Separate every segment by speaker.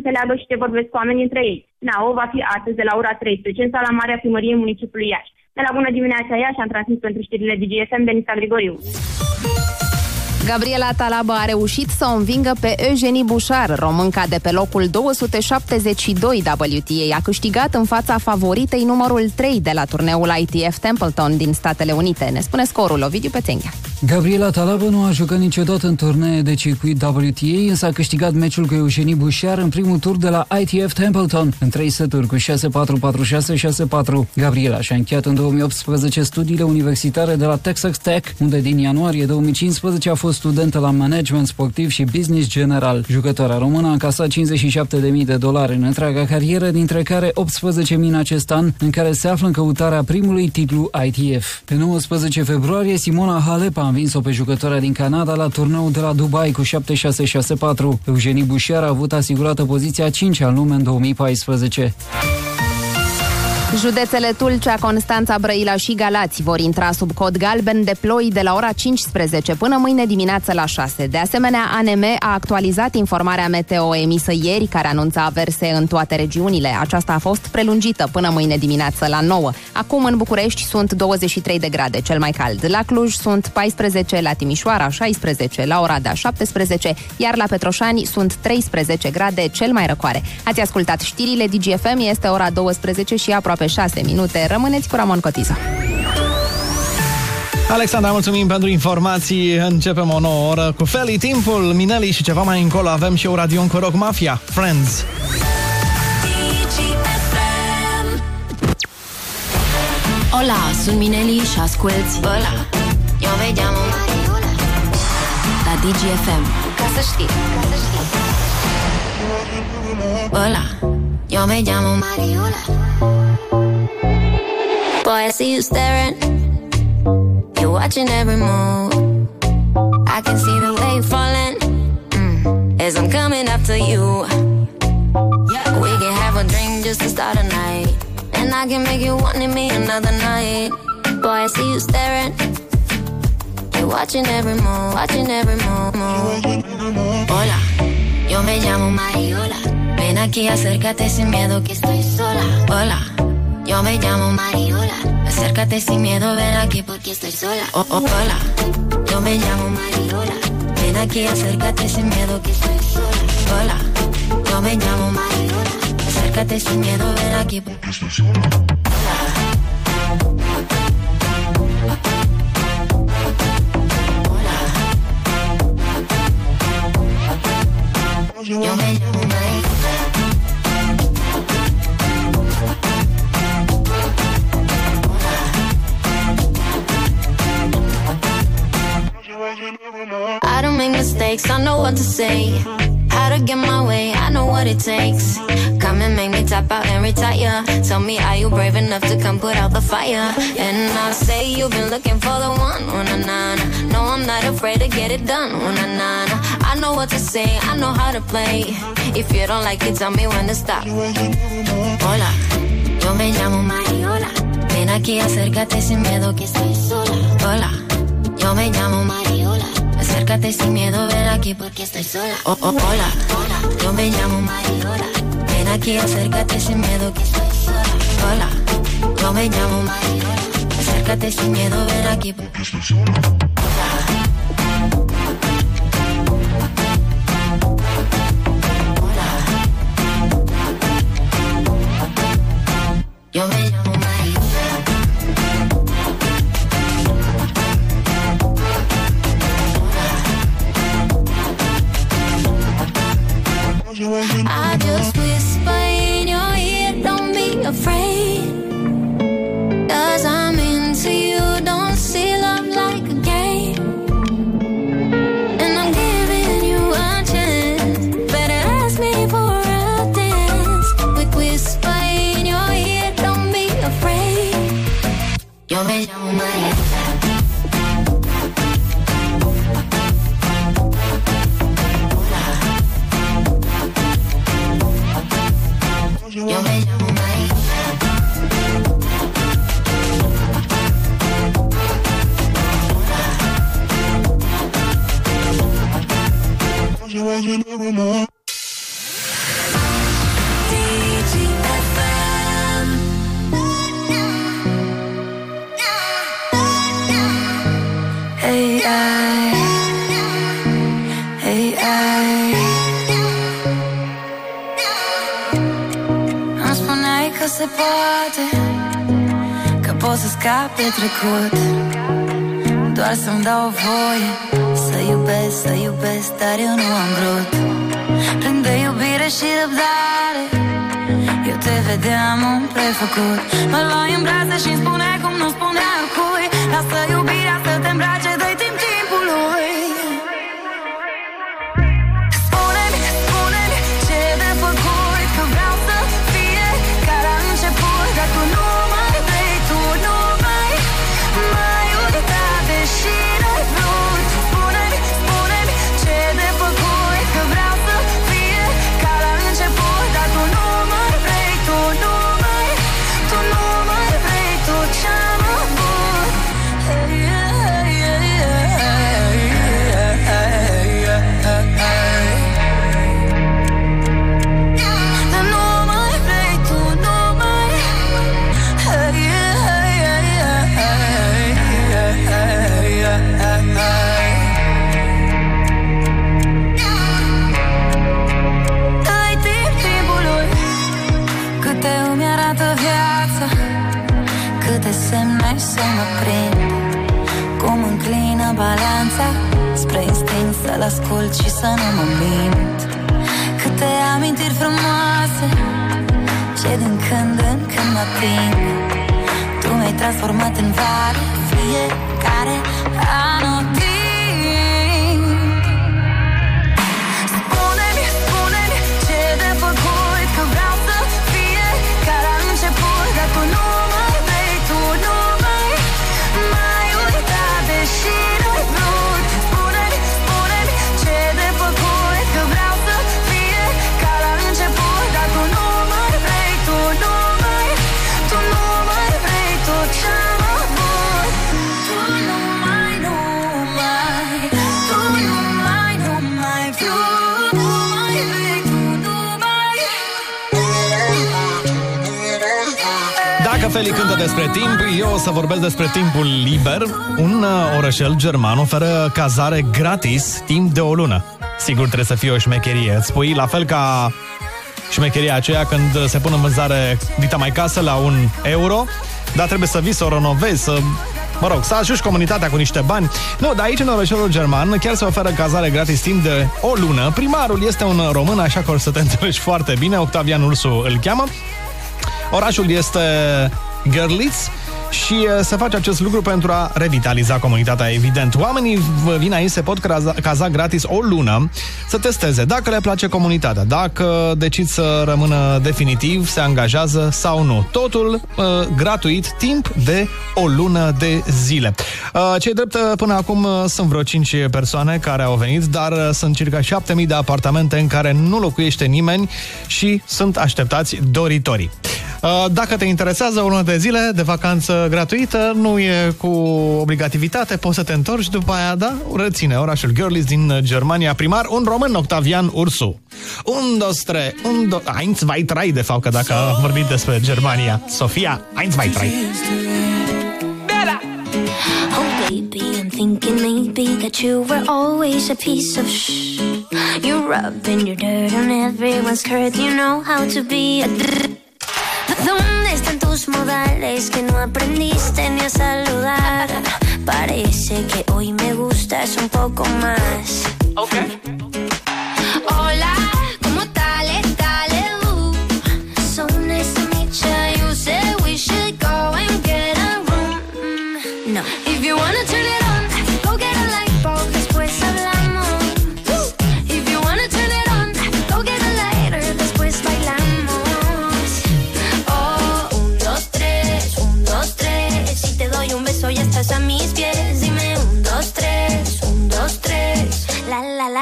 Speaker 1: înțeleagă și ce vorbesc cu oamenii între ei. NAO va fi astăzi de la ora 13 în sala mare a primăriei municipiului Iași. De la bună dimineața Iași am transmis pentru știrile DGSM Denisa Grigoriu.
Speaker 2: Gabriela Talabă a reușit să o învingă pe Eugenie Bușar, românca de pe locul 272 WTA. A câștigat în fața favoritei numărul 3 de la turneul ITF Templeton din Statele Unite. Ne spune scorul Ovidiu Pețenghea.
Speaker 3: Gabriela Talabă nu a jucat niciodată în turnee de circuit WTA, însă a câștigat meciul cu Eugenie Bușar în primul tur de la ITF Templeton, în 3 seturi cu 6-4, 4-6, 6-4. Gabriela și-a încheiat în 2018 studiile universitare de la Texas Tech, unde din ianuarie 2015 a fost studentă la management sportiv și business general. Jucătoarea română a încasat 57.000 de dolari în întreaga carieră, dintre care 18.000 în acest an, în care se află în căutarea primului titlu ITF. Pe 19 februarie, Simona Halep a învins-o pe jucătoarea din Canada la turneul de la Dubai cu 7-6-6-4. Eugenie Bușiar a avut asigurată poziția 5 al lume în 2014.
Speaker 2: Județele Tulcea, Constanța, Brăila și Galați vor intra sub cod galben de ploi de la ora 15 până mâine dimineață la 6. De asemenea, ANM a actualizat informarea meteo emisă ieri, care anunța averse în toate regiunile. Aceasta a fost prelungită până mâine dimineață la 9. Acum în București sunt 23 de grade, cel mai cald. La Cluj sunt 14, la Timișoara 16, la Oradea 17, iar la Petroșani sunt 13 grade, cel mai răcoare. Ați ascultat știrile DGFM, este ora 12 și aproape aproape 6 minute. Rămâneți cu Ramon Cotiza.
Speaker 4: Alexandra, mulțumim pentru informații. Începem o nouă oră cu Feli, timpul, Mineli și ceva mai încolo avem și Radion cu Rock Mafia, Friends.
Speaker 5: Hola, sunt Mineli și asculti
Speaker 6: Hola, eu me llamo Mariola
Speaker 5: La DGFM
Speaker 6: Ca să știi, ca să știi Hola, yo me llamo Mariola Boy, I see you staring. You're watching every move. I can see the way falling. Mm, as I'm coming after you. Yeah. We can have a drink just to start a night. And I can make you want me another night. Boy, I see you staring. You're watching every move, watching every move. move. Hola, yo me llamo Mariola. Ven aquí, acércate sin miedo que estoy sola. Hola. Yo me llamo Mariola. Acércate sin miedo, ven aquí porque estoy sola. Oh, oh, hola. Yo me llamo Mariola. Ven aquí, acércate sin miedo que estoy sola. Hola. Yo me llamo Mariola. Acércate sin miedo, ven aquí porque estoy sola. I don't make mistakes, I know what to say. How to get my way, I know what it takes. Come and make me tap out and retire. Tell me, are you brave enough to come put out the fire? And I'll say you've been looking for the one, na na na. No, I'm not afraid to get it done, na na na. I know what to say, I know how to play. If you don't like it, tell me when to stop. Hola, yo me llamo Mariola. Ven aquí, acércate sin miedo que estoy sola. Hola. Yo me llamo Mariola. Acércate sin miedo, ven aquí porque estoy sola. Oh, oh, hola, hola. Yo me llamo Mariola. Acércate sin miedo que estoy sola. Yo me llamo Mariola. Acércate sin miedo, ven aquí.
Speaker 7: Să scap de trecut. Doar să-mi dau voie Să iubesc, să iubesc, dar eu nu am vrut. Plin de iubire și răbdare. Eu te vedeam un prefăcut. Mă luai în brațe și-mi spune cum nu spunea cui. Lasă iubirea ascult și să nu mă mint. Câte amintiri frumoase Ce din când în când mă ating Tu mi-ai transformat în vară Fiecare
Speaker 4: Feli cântă despre timp, eu o să vorbesc despre timpul liber. Un uh, orășel german oferă cazare gratis timp de o lună. Sigur trebuie să fie o șmecherie. Îți spui la fel ca șmecheria aceea când se pune în vânzare dita mai casă la un euro, dar trebuie să vii să o renovezi, să Mă rog, să ajungi comunitatea cu niște bani. Nu, dar aici în orășelul german chiar se oferă cazare gratis timp de o lună. Primarul este un român, așa că o să te înțelegi foarte bine. Octavian Ursu îl cheamă. Orașul este Görlitz și uh, se face acest lucru pentru a revitaliza comunitatea, evident. Oamenii v- vin aici, se pot caza, caza gratis o lună să testeze dacă le place comunitatea, dacă decid să rămână definitiv, se angajează sau nu. Totul uh, gratuit, timp de o lună de zile. Uh, cei drept, uh, până acum uh, sunt vreo 5 persoane care au venit, dar uh, sunt circa 7000 de apartamente în care nu locuiește nimeni și sunt așteptați doritorii. Uh, Dacă te interesează o lună de zile de vacanță gratuită, nu e cu obligativitate, poți să te întorci după aia, da? Reține orașul Görlitz din uh, Germania, primar, un român, Octavian Ursu. Un, dos, tre, un, do... Eins, zwei, drei, de fapt, că dacă vorbim despre Germania. Sofia, eins, zwei, drei.
Speaker 6: Oh, baby, I'm thinking maybe that you were always a piece of shh. You're rubbing your dirt on everyone's skirt. You know how to be a. dr- ¿Dónde están tus modales que no aprendiste ni a saludar? Parece que hoy me gustas un poco más. Hola,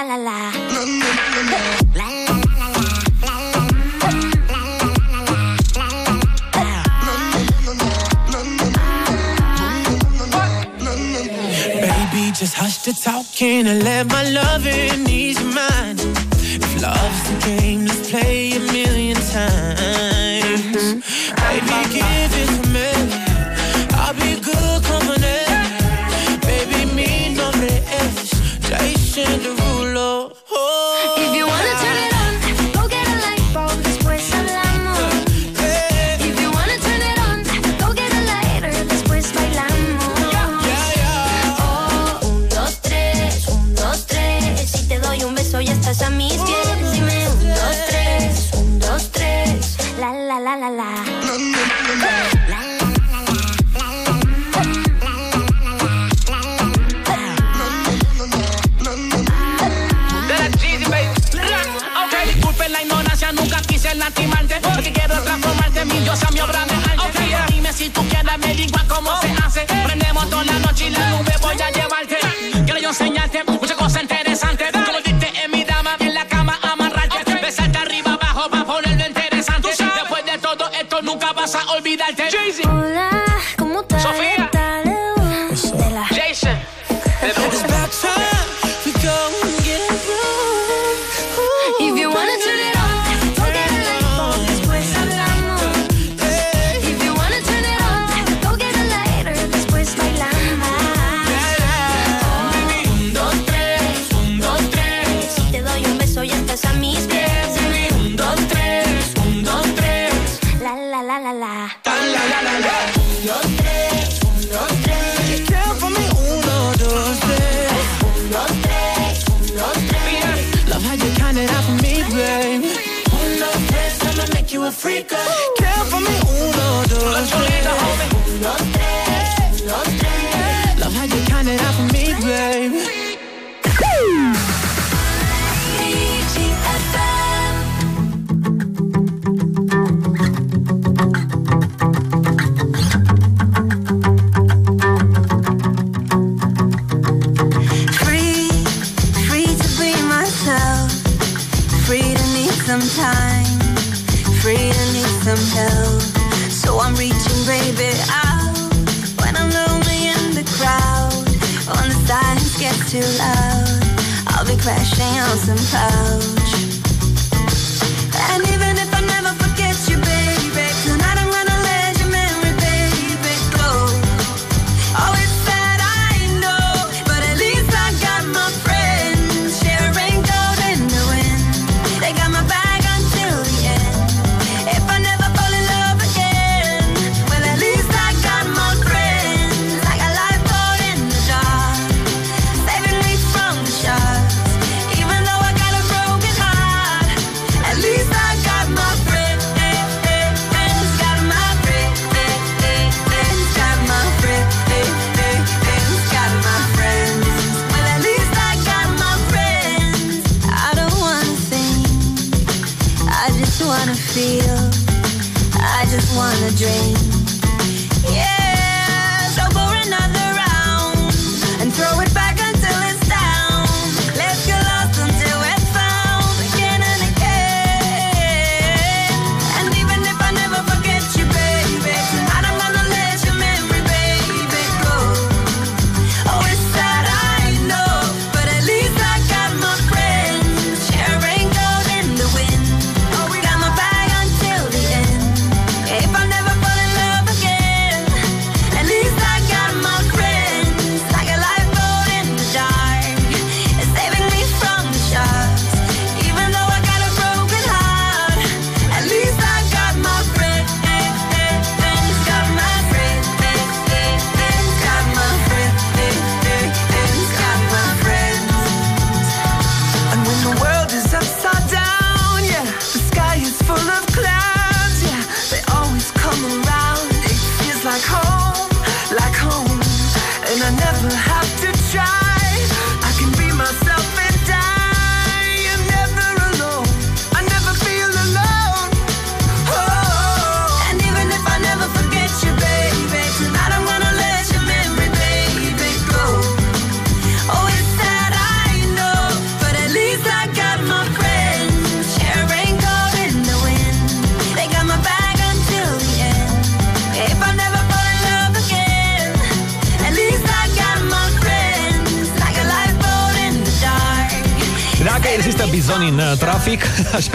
Speaker 6: La, la, la,
Speaker 8: just hush the talking and let my loving ease your mind. If love's the game, let's play a million times. Baby, give it to me. I'll be good company. Baby, mi nombre es Jason
Speaker 9: la la.
Speaker 7: Nunca quise lastimarte. Porque quiero transformarte en mi diosa, mi obra de arte. Dime si tú quieres, me igual cómo se hace. Prendemos toda la noche y la nube.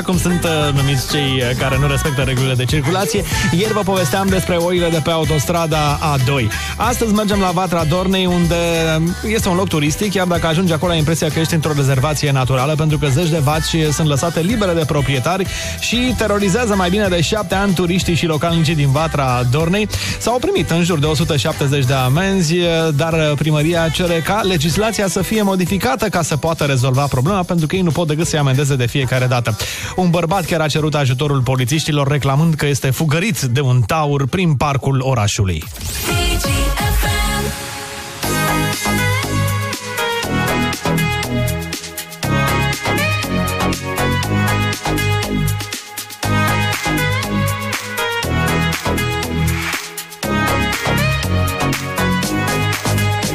Speaker 4: cum sunt uh, numiți cei uh, care nu respectă regulile de circulație. Ieri vă povesteam despre oile de pe autostrada A2. Astăzi mergem la Vatra Dornei, unde um, este un loc turistic, chiar dacă ajungi acolo ai impresia că ești într-o rezervație naturală, pentru că zeci de vaci sunt lăsate libere de proprietari și terorizează mai bine de șapte ani turiștii și localnicii din Vatra Dornei. S-au primit în jur de 170 de amenzi, uh, dar uh, primăria cere ca legislația să fie modificată ca să poată rezolva problema, pentru că ei nu pot decât să-i amendeze de fiecare dată. Un bărbat chiar a cerut ajutorul polițiștilor reclamând că este fugărit de un taur prin parcul orașului.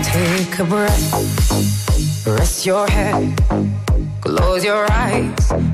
Speaker 10: Take a breath, rest your head, close your eyes.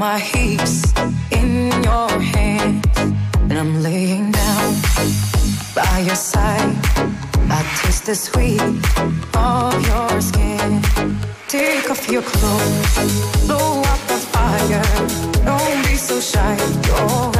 Speaker 10: My heat in your hands? And I'm laying down by your side. I taste the sweet of your skin. Take off your clothes, blow out the fire. Don't be so shy. You're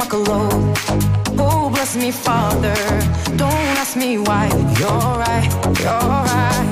Speaker 10: Clothes. Oh, bless me, Father. Don't ask me why. You're right, you're right.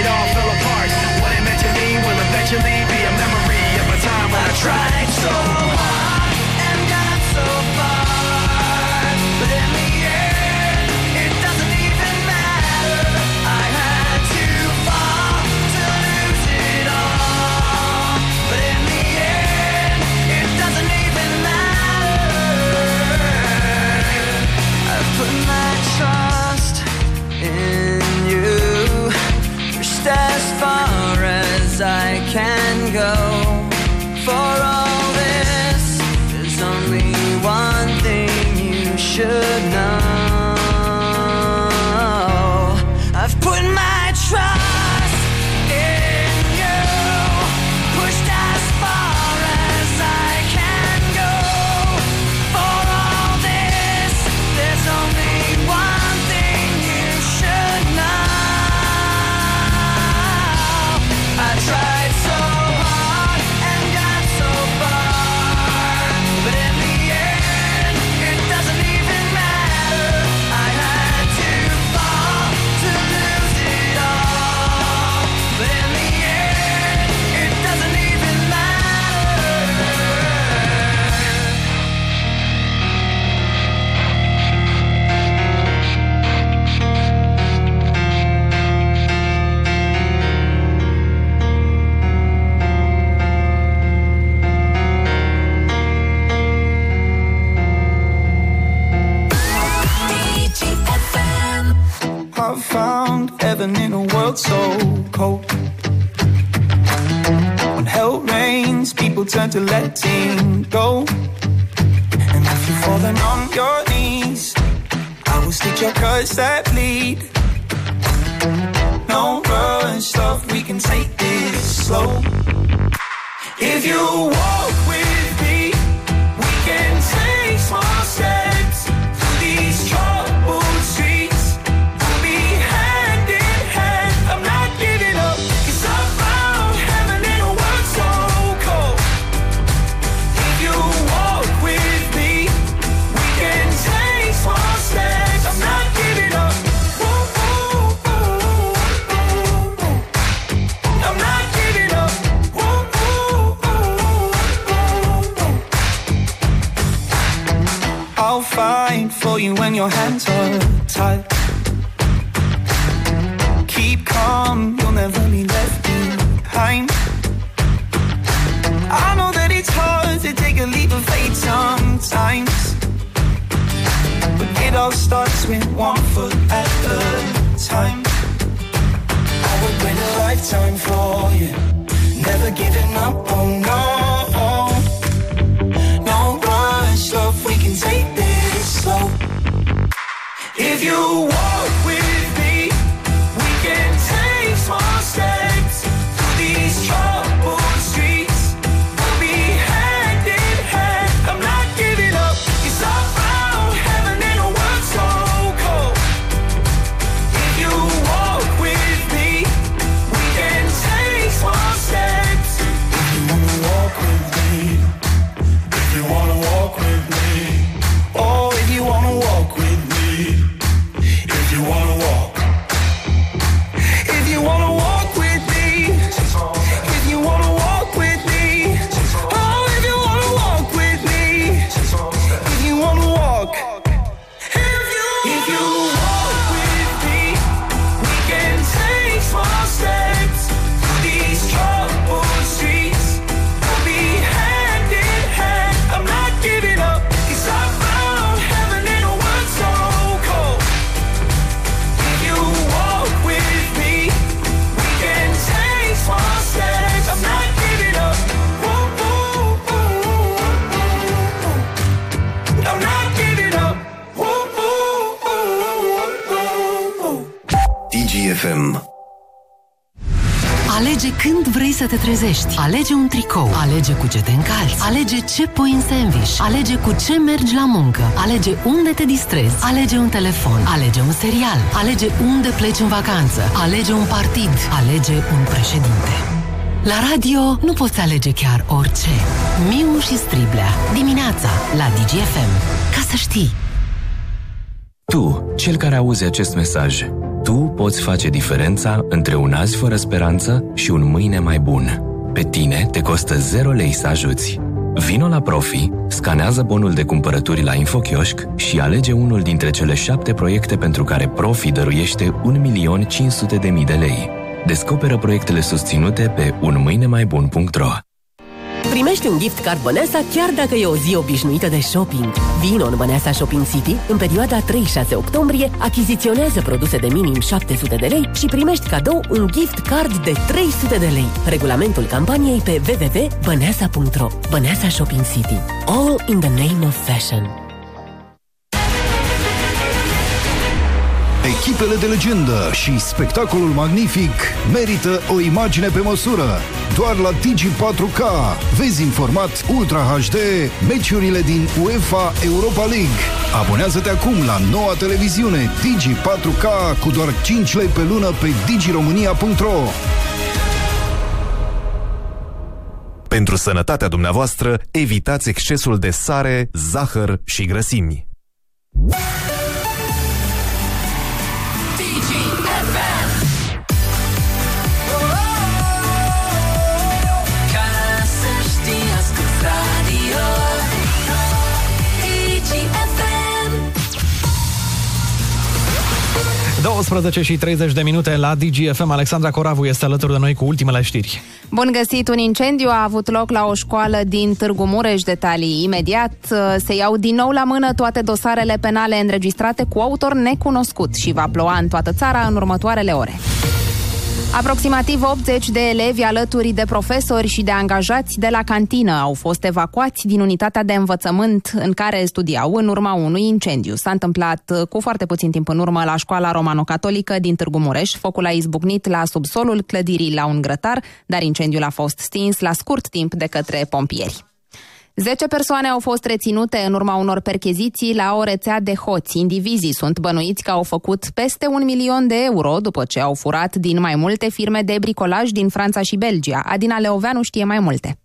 Speaker 11: it all fell apart. What it meant to me will eventually be a memory of a time when I tried so hard and got so far, but in the end, it doesn't even matter. I had to fall to lose it all, but in the end, it doesn't even matter. I put my trust in can go.
Speaker 12: World so cold. When hell rains, people turn to letting go. And if you're falling on your knees, I will stitch your cuts that bleed. No rush, love, we can take this slow. If you walk you when your hands are tied. Keep calm, you'll never be left behind. I know that it's hard to take a leap of faith sometimes. But it all starts with one foot at a time. I would wait a lifetime for you. Never giving up, oh. No If you walk with
Speaker 13: să te trezești. Alege un tricou. Alege cu ce te încalți. Alege ce pui în sandwich. Alege cu ce mergi la muncă. Alege unde te distrezi. Alege un telefon. Alege un serial. Alege unde pleci în vacanță. Alege un partid. Alege un președinte. La radio nu poți alege chiar orice. Miu și Striblea. Dimineața la DGFM. Ca să știi.
Speaker 14: Tu, cel care auzi acest mesaj, Tu poți face diferența între un azi fără speranță și un mâine mai bun. Pe tine te costă 0 lei să ajuți. Vino la Profi, scanează bonul de cumpărături la InfoKiosk și alege unul dintre cele șapte proiecte pentru care Profi dăruiește 1.500.000 de lei. Descoperă proiectele susținute pe unmâinemaibun.ro
Speaker 15: Primești un gift card Băneasa chiar dacă e o zi obișnuită de shopping. Vino în Băneasa Shopping City în perioada 3-6 octombrie, achiziționează produse de minim 700 de lei și primești cadou un gift card de 300 de lei. Regulamentul campaniei pe www.băneasa.ro Băneasa Shopping City. All in the name of fashion.
Speaker 16: Echipele de legendă și spectacolul magnific merită o imagine pe măsură. Doar la Digi 4K vezi în format Ultra HD meciurile din UEFA Europa League. Abonează-te acum la noua televiziune Digi 4K cu doar 5 lei pe lună pe digiromania.ro
Speaker 7: Pentru sănătatea dumneavoastră, evitați excesul de sare, zahăr și grăsimi.
Speaker 4: 12 și 30 de minute la DGFM. Alexandra Coravu este alături de noi cu ultimele știri.
Speaker 2: Bun găsit! Un incendiu a avut loc la o școală din Târgu Mureș. Detalii imediat. Se iau din nou la mână toate dosarele penale înregistrate cu autor necunoscut și va ploua în toată țara în următoarele ore. Aproximativ 80 de elevi alături de profesori și de angajați de la cantină au fost evacuați din unitatea de învățământ în care studiau în urma unui incendiu. S-a întâmplat uh, cu foarte puțin timp în urmă la școala romano-catolică din Târgu Mureș. Focul a izbucnit la subsolul clădirii la un grătar, dar incendiul a fost stins la scurt timp de către pompieri. Zece persoane au fost reținute în urma unor percheziții la o rețea de hoți. Indivizii sunt bănuiți că au făcut peste un milion de euro după ce au furat din mai multe firme de bricolaj din Franța și Belgia. Adina Leoveanu știe mai multe.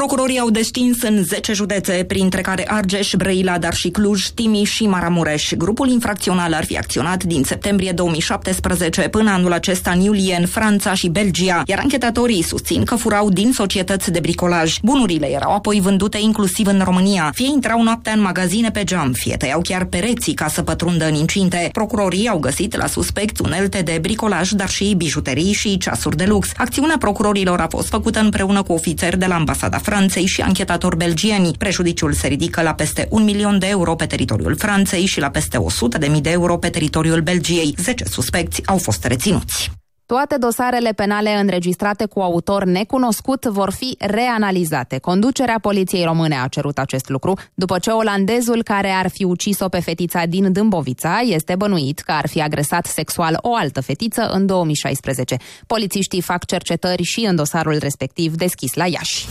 Speaker 17: Procurorii au destins în 10 județe, printre care Argeș, Brăila, dar și Cluj, Timiș și Maramureș. Grupul infracțional ar fi acționat din septembrie 2017 până anul acesta în iulie în Franța și Belgia, iar anchetatorii susțin că furau din societăți de bricolaj. Bunurile erau apoi vândute inclusiv în România. Fie intrau noaptea în magazine pe geam, fie tăiau chiar pereții ca să pătrundă în incinte. Procurorii au găsit la suspect unelte de bricolaj, dar și bijuterii și ceasuri de lux. Acțiunea procurorilor a fost făcută împreună cu ofițeri de la ambasada Franței și anchetatori belgieni. Prejudiciul se ridică la peste un milion de euro pe teritoriul Franței și la peste 100 de mii de euro pe teritoriul Belgiei. 10 suspecți au fost reținuți.
Speaker 2: Toate dosarele penale înregistrate cu autor necunoscut vor fi reanalizate. Conducerea Poliției Române a cerut acest lucru după ce olandezul care ar fi ucis-o pe fetița din Dâmbovița este bănuit că ar fi agresat sexual o altă fetiță în 2016. Polițiștii fac cercetări și în dosarul respectiv deschis la Iași.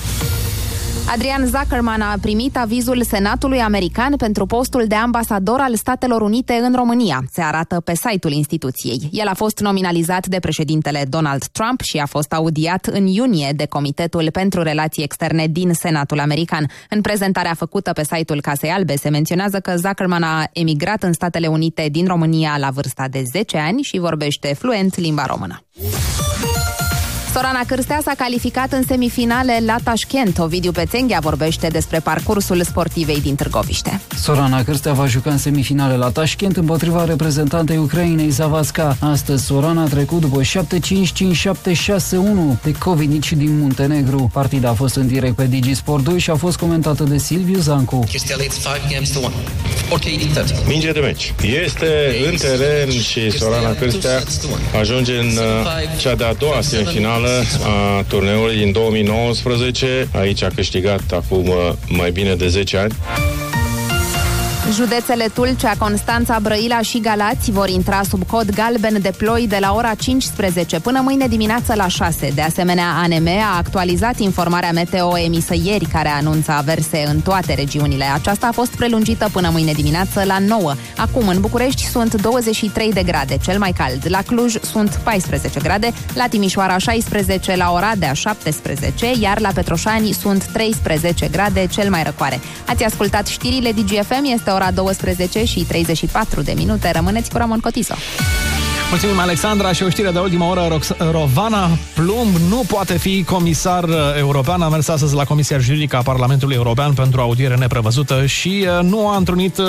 Speaker 2: Adrian Zuckerman a primit avizul Senatului American pentru postul de ambasador al Statelor Unite în România, se arată pe site-ul instituției. El a fost nominalizat de președintele Donald Trump și a fost audiat în iunie de Comitetul pentru Relații Externe din Senatul American. În prezentarea făcută pe site-ul Casei Albe se menționează că Zuckerman a emigrat în Statele Unite din România la vârsta de 10 ani și vorbește fluent limba română. Sorana Cârstea s-a calificat în semifinale la Tashkent. Ovidiu Pețenghia vorbește despre parcursul sportivei din Târgoviște.
Speaker 3: Sorana Cârstea va juca în semifinale la Tashkent împotriva reprezentantei Ucrainei Zavasca. Astăzi Sorana a trecut după 7-5-5-7-6-1 de Covinici din Muntenegru. Partida a fost în direct pe Digisport 2 și a fost comentată de Silviu Zancu.
Speaker 18: Cristia leads 5 games to 1. Ok, 30.
Speaker 19: Minge de meci. Este în teren și Sorana Cârstea ajunge în uh, cea de-a doua semifinală a turneului din 2019. Aici a câștigat acum uh, mai bine de 10 ani.
Speaker 2: Județele Tulcea, Constanța, Brăila și Galați vor intra sub cod galben de ploi de la ora 15 până mâine dimineață la 6. De asemenea, ANM a actualizat informarea meteo emisă ieri, care anunță averse în toate regiunile. Aceasta a fost prelungită până mâine dimineață la 9. Acum, în București sunt 23 de grade, cel mai cald. La Cluj sunt 14 grade, la Timișoara 16, la Oradea 17, iar la Petroșani sunt 13 grade, cel mai răcoare. Ați ascultat știrile DGFM, este ora 12 și 34 de minute. Rămâneți cu Ramon Cotiso.
Speaker 4: Mulțumim, Alexandra, și o știre de ultimă oră. Rox- Rovana Plumb nu poate fi comisar uh, european. A mers astăzi la Comisia Juridică a Parlamentului European pentru audiere neprevăzută și uh, nu a întrunit uh,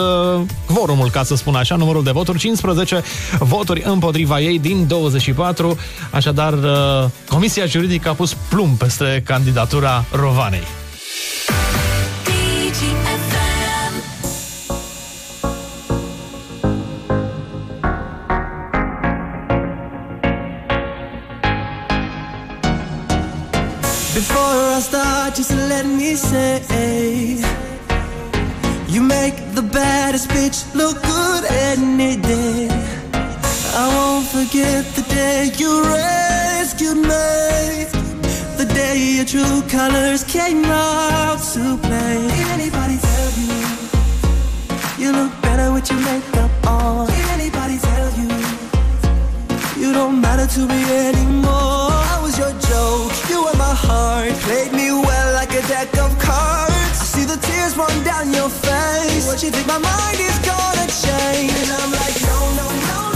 Speaker 4: quorumul, ca să spun așa, numărul de voturi. 15 voturi împotriva ei din 24. Așadar, uh, Comisia Juridică a pus plumb peste candidatura Rovanei.
Speaker 8: Just let me say You make the baddest bitch look good any day. I won't forget the day you rescued me. The day your true colors came out to play. Did anybody tell you? You look better with your makeup on. Did anybody tell you? You don't matter to me anymore. I was your joke, you were my heart. Played me deck of cards. I see the tears run down your face. What you think my mind is gonna change. And I'm like, no, no, no,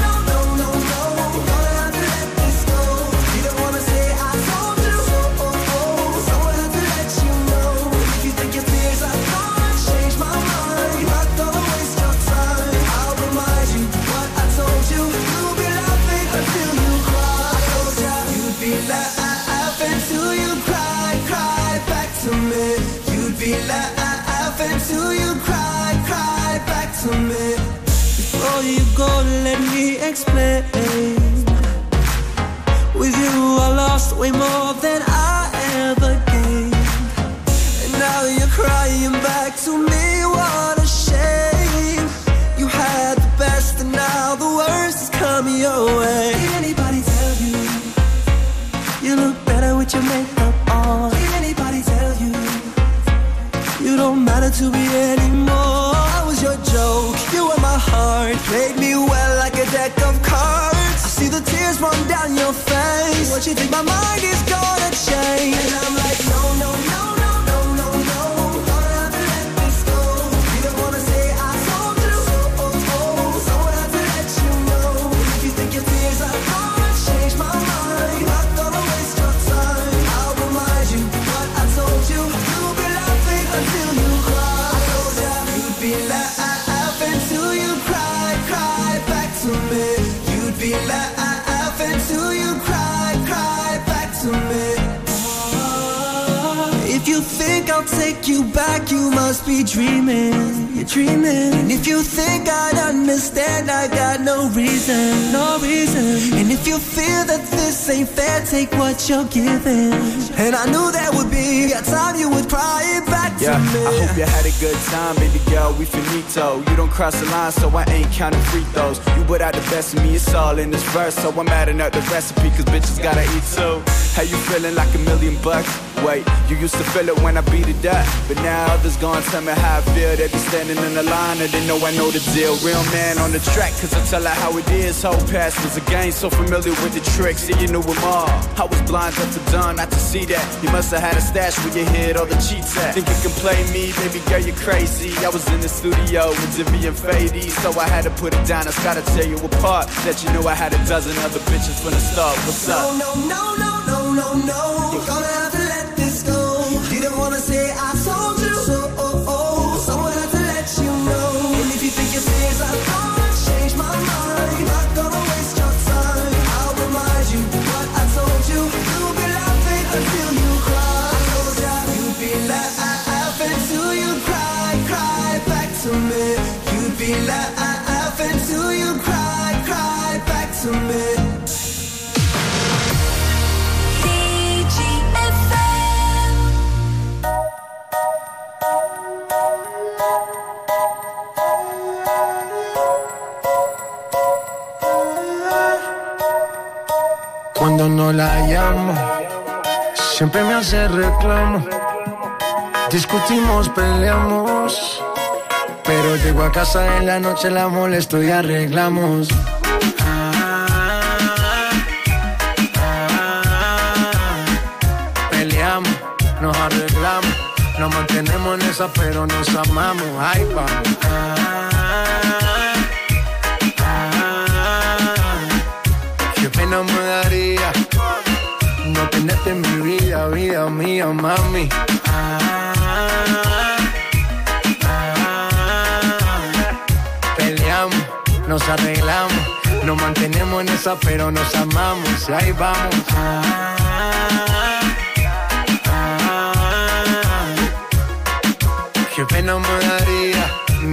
Speaker 8: till you cry, cry back to me. Before you go, let me explain. With you I lost way more than I don't to be anymore. I was your joke, you were my heart. Played me well like a deck of cards. I see the tears run down your face. What you think my mind is gonna change? And I'm like, take you back, you must be dreaming. You're dreaming. And if you think I'd understand, I got no reason, no reason. And if you feel that this ain't fair, take what you're giving. And I knew there would be a time you would cry it back
Speaker 20: Yeah,
Speaker 8: to me.
Speaker 20: I hope you had a good time, baby girl. We finito. You don't cross the line, so I ain't counting free throws. You put out the best of me, it's all in this verse. So I'm adding up the recipe, cause bitches gotta eat too. How you feeling like a million bucks? Wait, you used to feel it when I beat it up. But now others gonna tell me how I feel. They be standing in the line and they know I know the deal. Real man on the track, cause I tell her how it is. Whole past was a game, so familiar with the tricks. See, you knew them all. I was blind up to not to see that. You must have had a stash where you hid all the cheats at. Think you can play me, baby girl, you're crazy. I was in the studio with Jimmy and Fady, so I had to put it down. I gotta tear you apart. That you knew I had a dozen other bitches from the start. What's up?
Speaker 8: No, no, no, no, no, no. You're
Speaker 21: siempre me hace reclamo. Discutimos, peleamos. Pero llego a casa en la noche, la molesto y arreglamos. Peleamos, nos arreglamos. Nos mantenemos en esa, pero nos amamos. Ahí vamos. Mía, mami. Ah, ah, peleamos, nos arreglamos, nos mantenemos en esa, pero nos amamos. Y ahí vamos. Qué pena me daría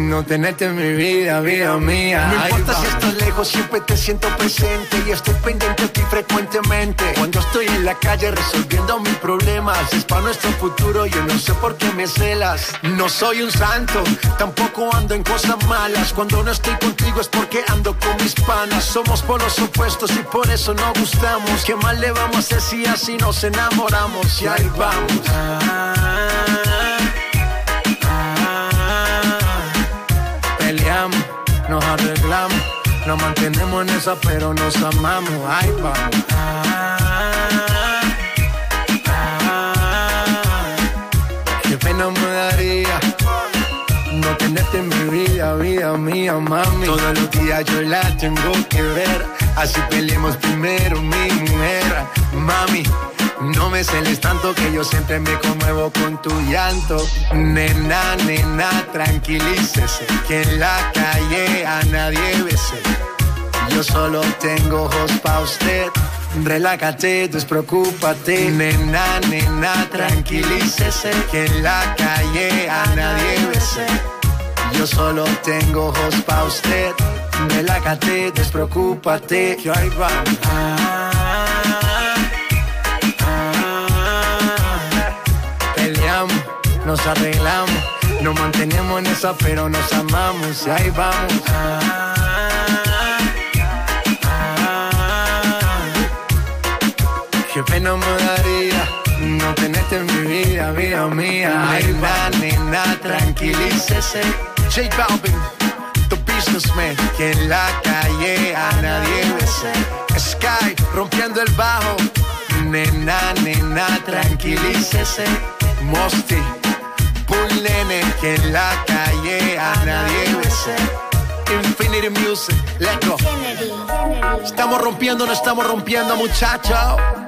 Speaker 21: no tenerte en mi vida, vida mía.
Speaker 22: No importa si estás lejos, siempre te siento presente y estoy pendiente de ti frecuentemente. Cuando estoy en la calle resolviendo mis problemas, es para nuestro futuro, yo no sé por qué me celas. No soy un santo, tampoco ando en cosas malas. Cuando no estoy contigo es porque ando con mis panas. Somos polos opuestos y por eso no gustamos. ¿Qué mal le vamos a hacer si así nos enamoramos? Y ahí vamos.
Speaker 21: Nos arreglamos, nos mantenemos en esa, pero nos amamos. Ahí vamos. En mi vida, vida mía, mami. Todos los días yo la tengo que ver, así peleemos primero, mi mujer, mami. No me celes tanto que yo siempre me conmuevo con tu llanto. Nena, nena, tranquilícese. Que en la calle a nadie bese. Yo solo tengo ojos pa' usted. Relájate, despreocúpate. Nena, nena, tranquilícese. Que en la calle a nadie bese. Yo solo tengo ojos pa' usted. Relájate, despreocúpate. Que ahí va. Peleamos, nos arreglamos. Nos mantenemos en esa, pero nos amamos. Y ahí vamos. Qué pena me daría no tenerte en mi vida, vida mía. Ay, va, nena, tranquilícese. J Balvin, the businessman. Que en la calle a nadie bese. Sky, rompiendo el bajo. Nena, nena, tranquilícese. Mosty, Bull Nene. Que en la calle a nadie bese. Infinity Music, let's go. Estamos rompiendo, no estamos rompiendo, muchachos.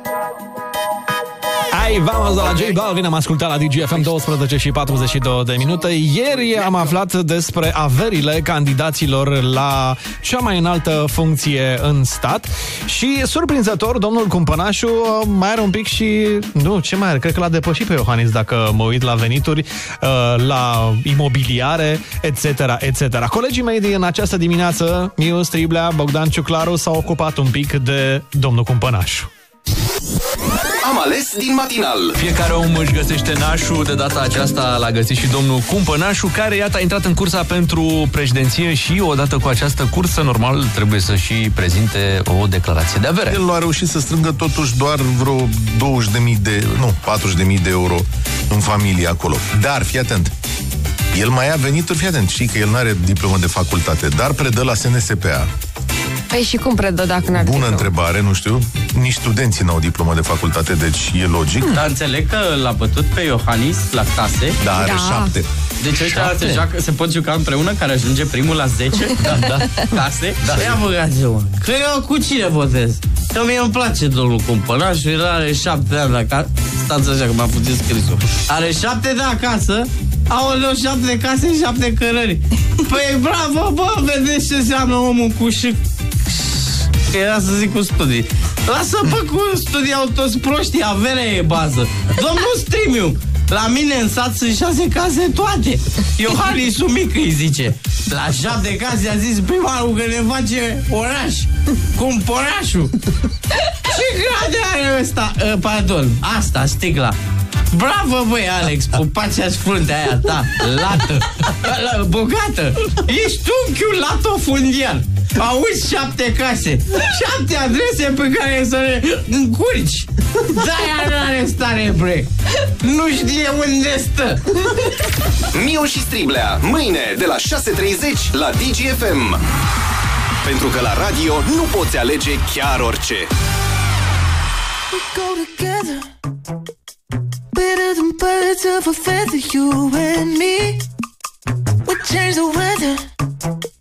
Speaker 4: Hai, vamos de la J Balvin, am ascultat la DGFM 12 și 42 de minute. Ieri am aflat despre averile candidaților la cea mai înaltă funcție în stat și, surprinzător, domnul Cumpănașu mai are un pic și... Nu, ce mai are? Cred că l-a depășit pe Iohannis dacă mă uit la venituri, uh, la imobiliare, etc., etc. Colegii mei din această dimineață, Miu Striblea, Bogdan Ciuclaru, s-au ocupat un pic de domnul Cumpănașu.
Speaker 23: Am ales din matinal.
Speaker 24: Fiecare om își găsește nașul, de data aceasta l-a găsit și domnul Cumpănașu, care, iată, a intrat în cursa pentru președinție și, odată cu această cursă, normal, trebuie să și prezinte o declarație de avere.
Speaker 25: El a reușit să strângă totuși doar vreo 20.000 de, nu, 40.000 de euro în familie acolo. Dar, fii atent, el mai a venituri, fii atent, știi că el nu are diplomă de facultate, dar predă la SNSPA.
Speaker 26: Păi și cum predă dacă n-ar
Speaker 25: Bună întrebare, nu știu. Nici studenții n-au diplomă de facultate, deci e logic.
Speaker 27: Dar înțeleg că l-a bătut pe Iohannis la case.
Speaker 25: Da, are Da. șapte.
Speaker 27: Deci ăștia
Speaker 25: Șapte?
Speaker 27: se, joacă, se pot juca împreună, care ajunge primul la 10
Speaker 24: da, da.
Speaker 27: case.
Speaker 24: Da.
Speaker 27: Ia băgați-mă. Că eu cu cine votez? Că mie îmi place domnul Cumpănașu, el are șapte ani la casă. Stați așa că m-a puțin scrisul. Are șapte de acasă, Aoleu, șapte de case, șapte cărări. Păi bravo, bă, vedeți ce înseamnă omul cu și... Că era să zic cu studii. Lasă pe cu studii au toți proștii, averea e bază. Domnul Strimiu, la mine în sat sunt șase case toate. Iohannisul mic îi zice. La șapte case a zis primarul că ne face oraș. Cumpărașul. Ce grade are ăsta? Uh, pardon, asta, sticla. Bravo, băi, Alex, pupația-ți fruntea aia ta, lată, la, bogată. Ești unchiul latofundiar. Auzi șapte case, șapte adrese pe care să le încurci. Da, nu are stare, bre. Nu știe unde stă.
Speaker 23: Miu și Striblea, mâine de la 6.30 la DGFM. Pentru că la radio nu poți alege chiar orice.
Speaker 7: We go together Better than birds
Speaker 11: of a feather You and me We change the weather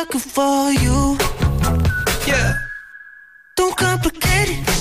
Speaker 11: looking for you. Yeah. Don't complicate it.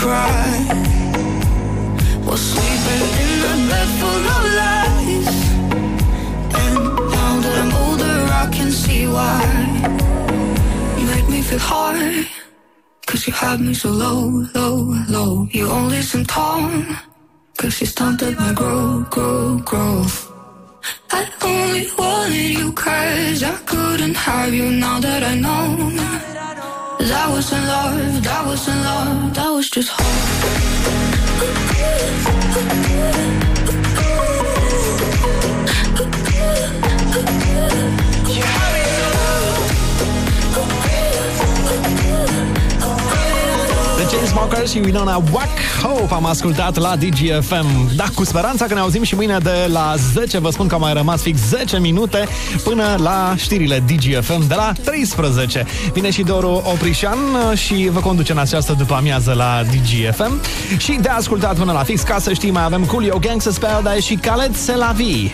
Speaker 28: cry. While sleeping in a bed full of lies. And now that I'm older I can see why. You make me feel hard Cause you had me so low, low, low. You only seem tall Cause you stunted my growth, growth, growth I only wanted you cause I couldn't have you now that I know. That wasn't love, that wasn't love, that was just hope.
Speaker 4: Chainsmokers și Winona Wack Hope am ascultat la DGFM. Da, cu speranța că ne auzim și mâine de la 10. Vă spun că au mai rămas fix 10 minute până la știrile DGFM de la 13. Vine și Doru Oprișan și vă conduce în această după amiază la DGFM. Și de ascultat până la fix, ca să știi, mai avem Coolio Gangsta Paradise și Khaled Selavi.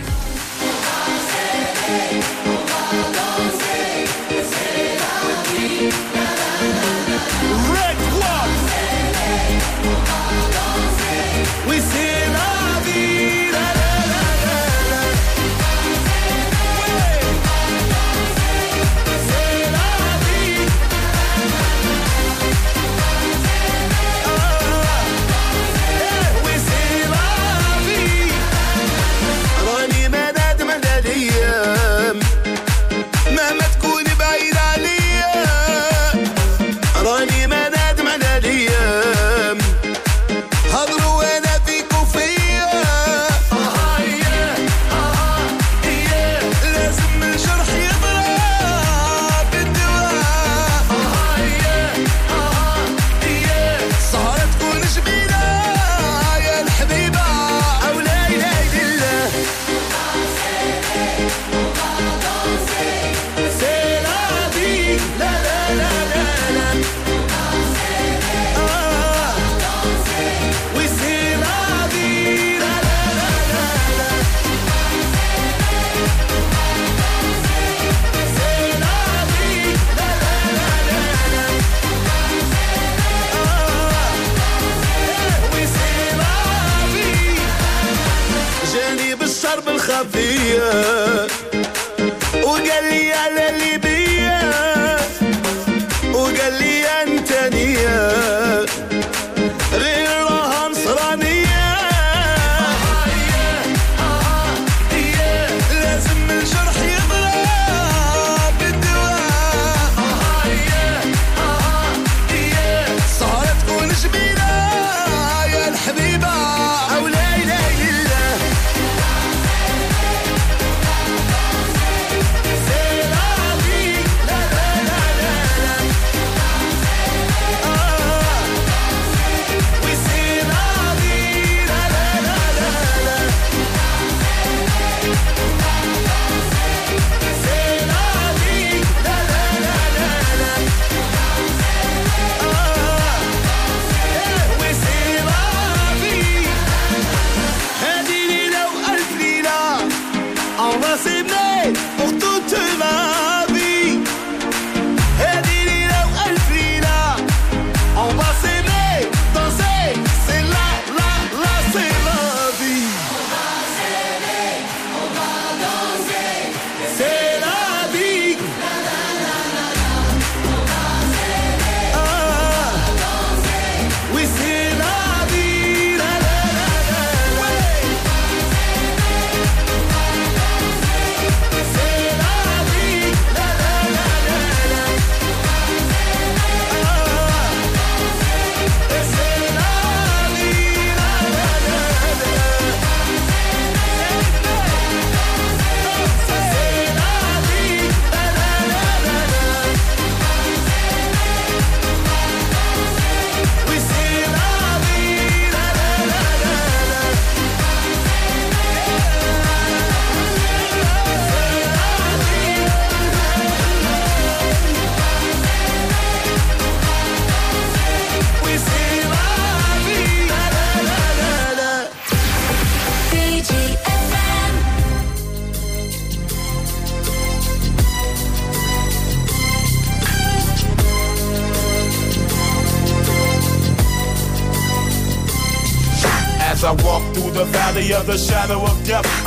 Speaker 12: la
Speaker 29: via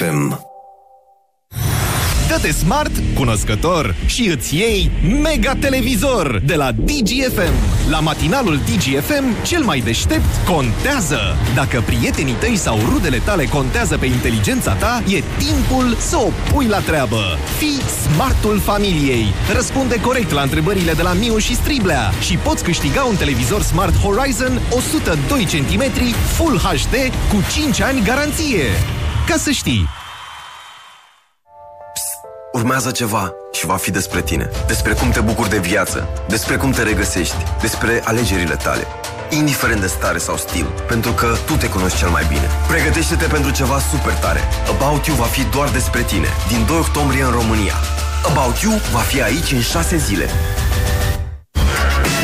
Speaker 23: DGFM.
Speaker 30: Dă-te smart, cunoscător și îți iei mega televizor de la DGFM. La matinalul DGFM, cel mai deștept contează. Dacă prietenii tăi sau rudele tale contează pe inteligența ta, e timpul să o pui la treabă. Fii smartul familiei. Răspunde corect la întrebările de la Miu și Striblea și poți câștiga un televizor Smart Horizon 102 cm Full HD cu 5 ani garanție. Ca să știi,
Speaker 31: Urmează ceva și va fi despre tine. Despre cum te bucuri de viață, despre cum te regăsești, despre alegerile tale. Indiferent de stare sau stil, pentru că tu te cunoști cel mai bine. Pregătește-te pentru ceva super tare. About You va fi doar despre tine, din 2 octombrie în România. About You va fi aici în 6 zile.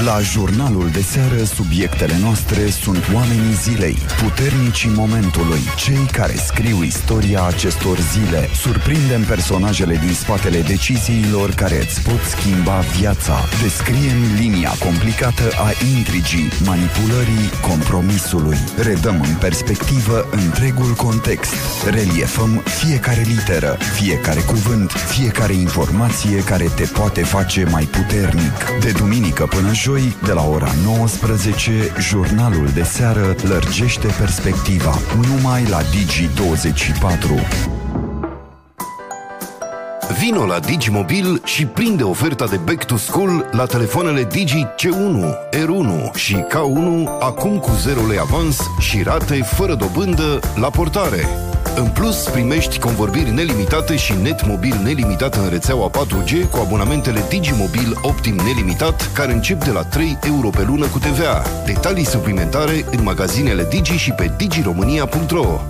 Speaker 32: La jurnalul de seară, subiectele noastre sunt oamenii zilei, puternicii momentului, cei care scriu istoria acestor zile. Surprindem personajele din spatele deciziilor care îți pot schimba viața. Descriem linia complicată a intrigii, manipulării, compromisului. Redăm în perspectivă întregul context. Reliefăm fiecare literă, fiecare cuvânt, fiecare informație care te poate face mai puternic. De duminică până joi, de la ora 19, jurnalul de seară lărgește perspectiva. Numai la Digi24.
Speaker 16: Vino la Digimobil și prinde oferta de Back to School la telefoanele Digi C1, R1 și K1 acum cu 0 lei avans și rate fără dobândă la portare. În plus, primești convorbiri nelimitate și net mobil nelimitat în rețeaua 4G cu abonamentele Digimobil Optim nelimitat, care încep de la 3 euro pe lună cu TVA. Detalii suplimentare în magazinele Digi și pe digiromania.ro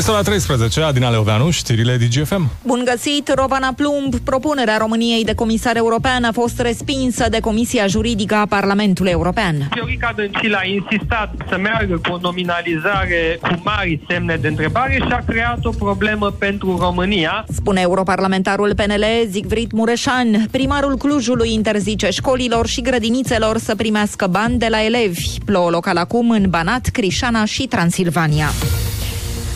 Speaker 4: Este la 13, Adina Leoveanu, știrile DGFM.
Speaker 17: Bun găsit, Rovana Plumb. Propunerea României de comisar european a fost respinsă de Comisia Juridică a Parlamentului European.
Speaker 33: Viorica Dăncilă a insistat să meargă cu o nominalizare cu mari semne de întrebare și a creat o problemă pentru România.
Speaker 17: Spune europarlamentarul PNL Zigfrid Mureșan. Primarul Clujului interzice școlilor și grădinițelor să primească bani de la elevi. Plouă local acum în Banat, Crișana și Transilvania.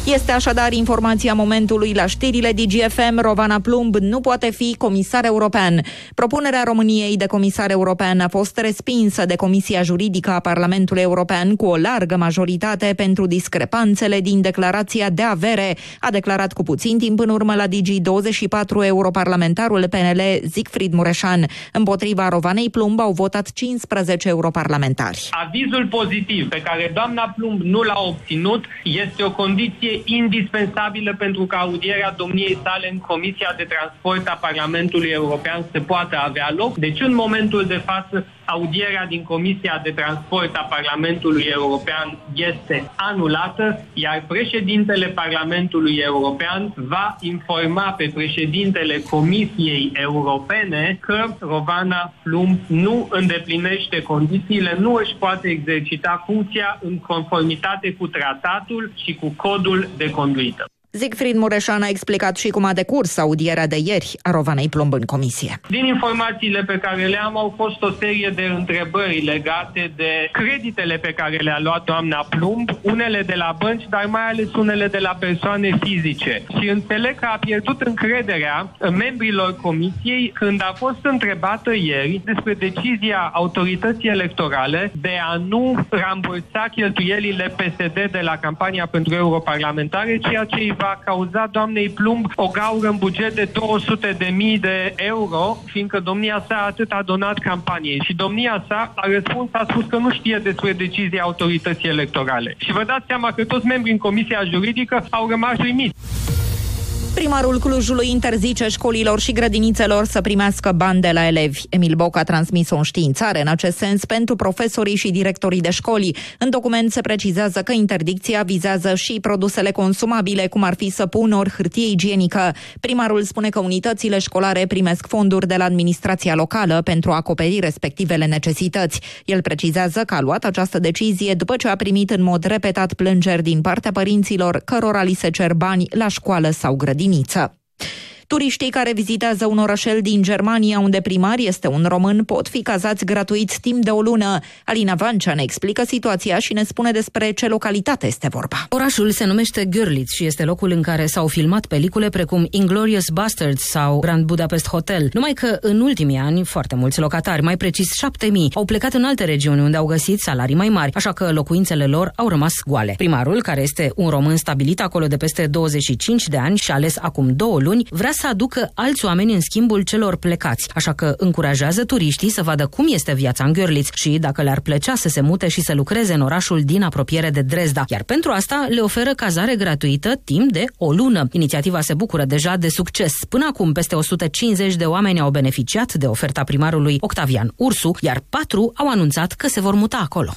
Speaker 17: Este așadar informația momentului la știrile DGFM. Rovana Plumb nu poate fi comisar european. Propunerea României de comisar european a fost respinsă de Comisia Juridică a Parlamentului European cu o largă majoritate pentru discrepanțele din declarația de avere, a declarat cu puțin timp în urmă la Digi24 europarlamentarul PNL Zigfrid Mureșan. Împotriva Rovanei Plumb au votat 15 europarlamentari.
Speaker 33: Avizul pozitiv pe care doamna Plumb nu l-a obținut este o condiție indispensabilă pentru ca audierea domniei sale în Comisia de Transport a Parlamentului European să poată avea loc. Deci în momentul de față audierea din Comisia de Transport a Parlamentului European este anulată, iar președintele Parlamentului European va informa pe președintele Comisiei Europene că Rovana Plumb nu îndeplinește condițiile, nu își poate exercita funcția în conformitate cu tratatul și cu codul de conduită.
Speaker 17: Zigfrid Mureșan a explicat și cum a decurs audierea de ieri a Rovanei Plumb în comisie.
Speaker 33: Din informațiile pe care le am, au fost o serie de întrebări legate de creditele pe care le-a luat doamna Plumb, unele de la bănci, dar mai ales unele de la persoane fizice. Și înțeleg că a pierdut încrederea membrilor comisiei când a fost întrebată ieri despre decizia autorității electorale de a nu rambursa cheltuielile PSD de la campania pentru europarlamentare, ceea ce îi va cauza doamnei Plumb o gaură în buget de 200 de mii de euro, fiindcă domnia sa atât a donat campaniei. Și domnia sa a răspuns, a spus că nu știe despre decizia autorității electorale. Și vă dați seama că toți membrii în Comisia Juridică au rămas uimiți.
Speaker 17: Primarul Clujului interzice școlilor și grădinițelor să primească bani de la elevi. Emil Boc a transmis o înștiințare în acest sens pentru profesorii și directorii de școli. În document se precizează că interdicția vizează și produsele consumabile, cum ar fi săpun ori hârtie igienică. Primarul spune că unitățile școlare primesc fonduri de la administrația locală pentru a acoperi respectivele necesități. El precizează că a luat această decizie după ce a primit în mod repetat plângeri din partea părinților cărora li se cer bani la școală sau di Nizza. Turiștii care vizitează un orășel din Germania, unde primar este un român, pot fi cazați gratuit timp de o lună. Alina Vancea ne explică situația și ne spune despre ce localitate este vorba.
Speaker 34: Orașul se numește Görlitz și este locul în care s-au filmat pelicule precum Inglorious Bastards sau Grand Budapest Hotel. Numai că în ultimii ani, foarte mulți locatari, mai precis 7000, au plecat în alte regiuni unde au găsit salarii mai mari, așa că locuințele lor au rămas goale. Primarul, care este un român stabilit acolo de peste 25 de ani și ales acum două luni, vrea
Speaker 35: să aducă alți oameni în schimbul celor plecați, așa că încurajează turiștii să vadă cum este viața în Görlitz și dacă le-ar plăcea să se mute și să lucreze în orașul din apropiere de Dresda, iar pentru asta le oferă cazare gratuită timp de o lună. Inițiativa se bucură deja de succes. Până acum, peste 150 de oameni au beneficiat de oferta primarului Octavian Ursu, iar patru au anunțat că se vor muta acolo.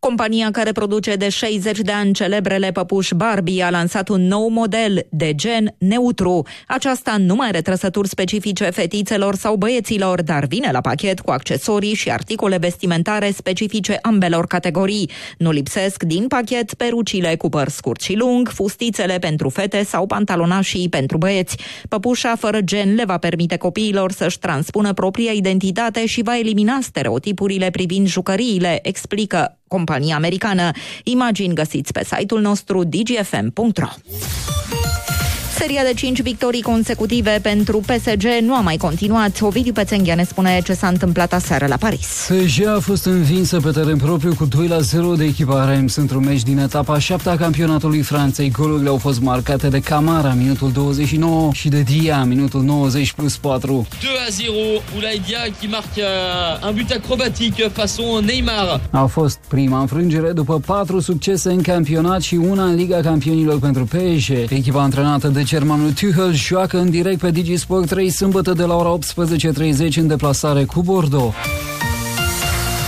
Speaker 17: Compania care produce de 60 de ani celebrele păpuși Barbie a lansat un nou model de gen neutru. Aceasta nu mai are trăsături specifice fetițelor sau băieților, dar vine la pachet cu accesorii și articole vestimentare specifice ambelor categorii. Nu lipsesc din pachet perucile cu păr scurt și lung, fustițele pentru fete sau pantalonașii pentru băieți. Păpușa fără gen le va permite copiilor să-și transpună propria identitate și va elimina stereotipurile privind jucăriile, explică compania americană. Imagini găsiți pe site-ul nostru dgfm.ro. Seria de 5 victorii consecutive pentru PSG nu a mai continuat. Ovidiu Pețenghia ne spune ce s-a întâmplat aseară la Paris.
Speaker 3: PSG a fost învinsă pe teren propriu cu 2 la 0 de echipa Reims într-un meci din etapa 7 a campionatului Franței. Golurile au fost marcate de Camara, minutul 29, și de Dia, minutul 90 plus 4.
Speaker 36: 2 à 0, Oulay Dia qui marque euh, un but acrobatique façon Neymar.
Speaker 3: A fost prima înfrângere după patru succese în campionat și una în Liga Campionilor pentru PSG. Echipa antrenată de germanul Tuchel joacă în direct pe Digisport 3 sâmbătă de la ora 18.30 în deplasare cu Bordeaux.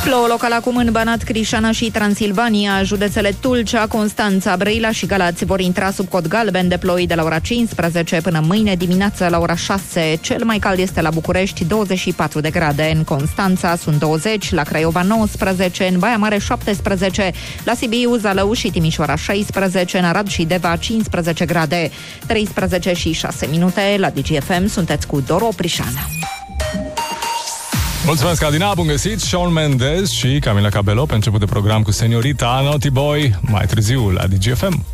Speaker 17: Plouă local acum în Banat, Crișana și Transilvania. Județele Tulcea, Constanța, Brăila și Galați vor intra sub cod galben de ploi de la ora 15 până mâine dimineață la ora 6. Cel mai cald este la București, 24 de grade. În Constanța sunt 20, la Craiova 19, în Baia Mare 17, la Sibiu, Zalău și Timișoara 16, în Arad și Deva 15 grade. 13 și 6 minute la DGFM sunteți cu Doro Prișana.
Speaker 7: Mulțumesc, Adina, bun găsit! Shawn Mendes și Camila Cabello pe început de program cu Seniorita, Naughty Boy, mai târziu la DGFM.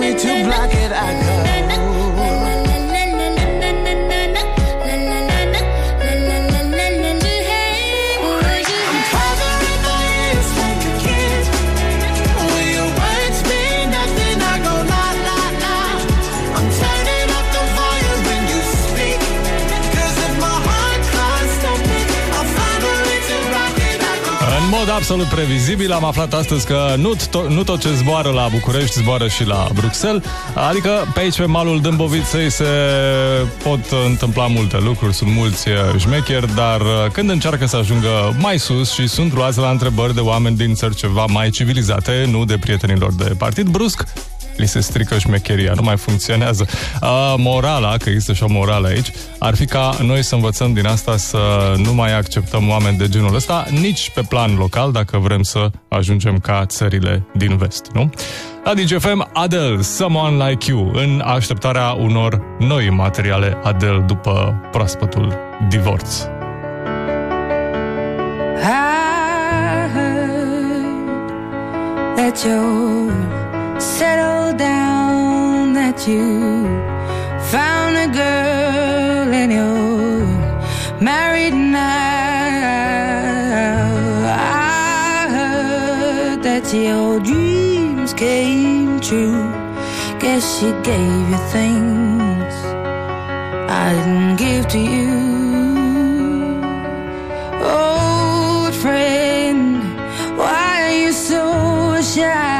Speaker 8: Found a way to block
Speaker 4: absolut previzibil. Am aflat astăzi că nu, to- nu tot ce zboară la București zboară și la Bruxelles, adică pe aici pe malul Dâmboviței se pot întâmpla multe lucruri, sunt mulți eh, șmecheri, dar eh, când încearcă să ajungă mai sus și sunt luați la întrebări de oameni din țări ceva mai civilizate, nu de prietenilor de partid, brusc li se strică șmecheria, nu mai funcționează. Uh, morala, că există și o morală aici, ar fi ca noi să învățăm din asta să nu mai acceptăm oameni de genul ăsta, nici pe plan local, dacă vrem să ajungem ca țările din vest, nu? La DGFM, Adele, Someone Like You, în așteptarea unor noi materiale Adele după proaspătul divorț.
Speaker 10: I heard that you're down, that you found a girl and you're married now. I heard that your dreams came true. Guess she gave you things I didn't give to you. Old friend, why are you so shy?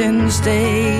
Speaker 10: since day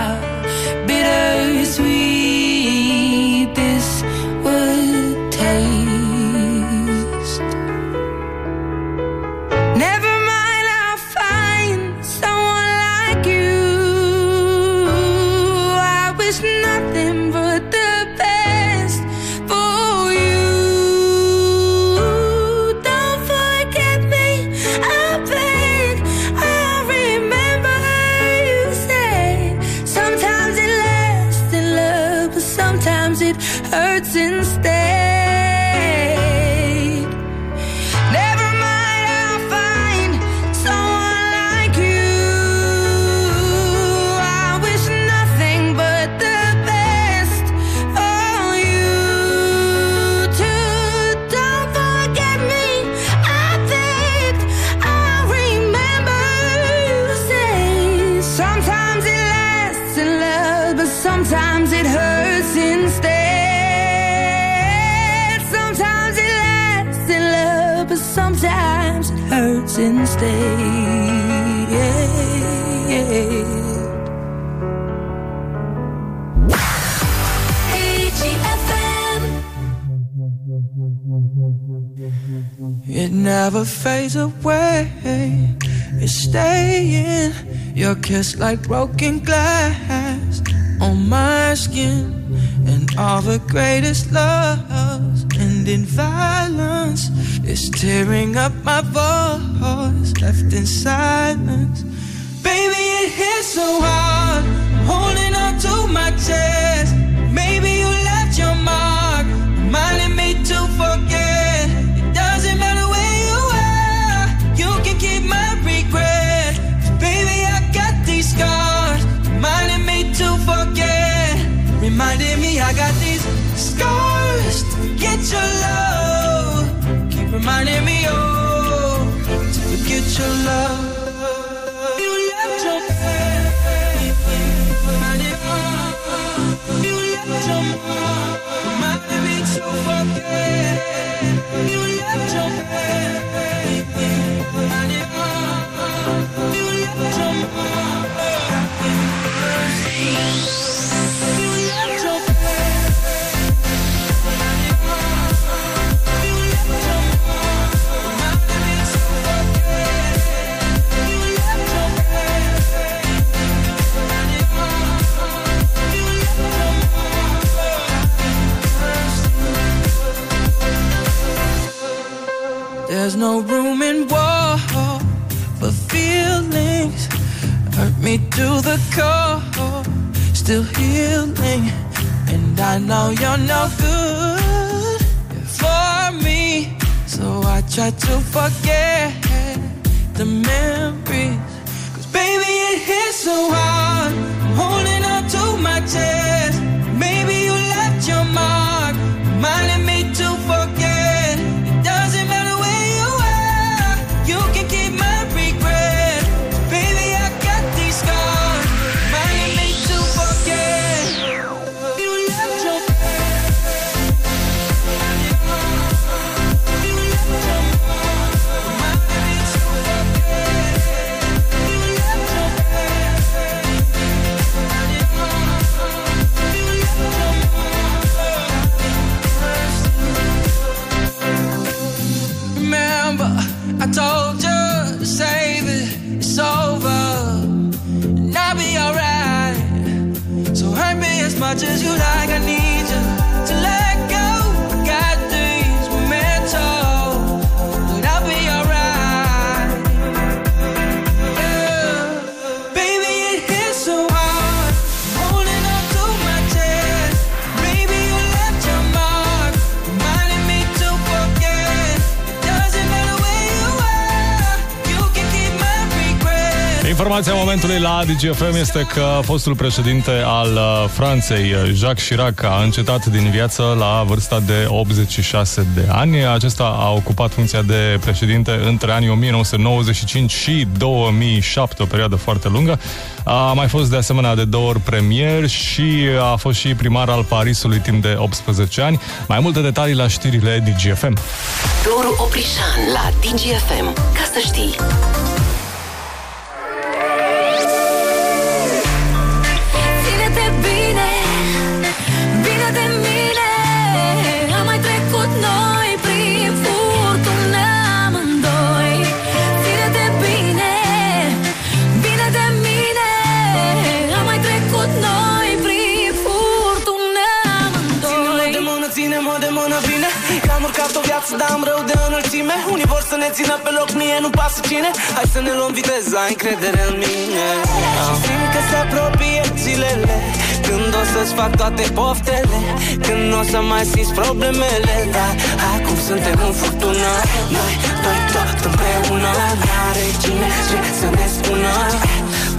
Speaker 10: never
Speaker 11: fades away. It's staying. Your kiss like broken glass on my skin. And all the greatest loves end in violence. It's tearing up my voice, left in silence. Baby, it hits so hard. Holding on to my chest. Maybe you left your mark, reminding me to forget. Keep reminding me, oh, to forget your love. No room in war for feelings. Hurt me to the core, still healing. And I know you're no good for me. So I try to forget the memories. Cause baby, it hits so hard.
Speaker 4: DGFM este că fostul președinte al uh, Franței, uh, Jacques Chirac, a încetat din viață la vârsta de 86 de ani. Acesta a ocupat funcția de președinte între anii 1995 și 2007, o perioadă foarte lungă. A mai fost de asemenea de două ori premier și a fost și primar al Parisului timp de 18 ani. Mai multe detalii la știrile DGFM.
Speaker 13: Doru Oprișan la DGFM. Ca să știi.
Speaker 11: Țină pe loc, mie nu pasă cine. Hai să ne luăm viteză, ai încredere în mine. Și simt că se apropie zilele Când o să-ți fac toate poftele. Când nu o să mai simți problemele Dar acum suntem în furtună. Noi doi tot împreună N-are cine ce să ne spună.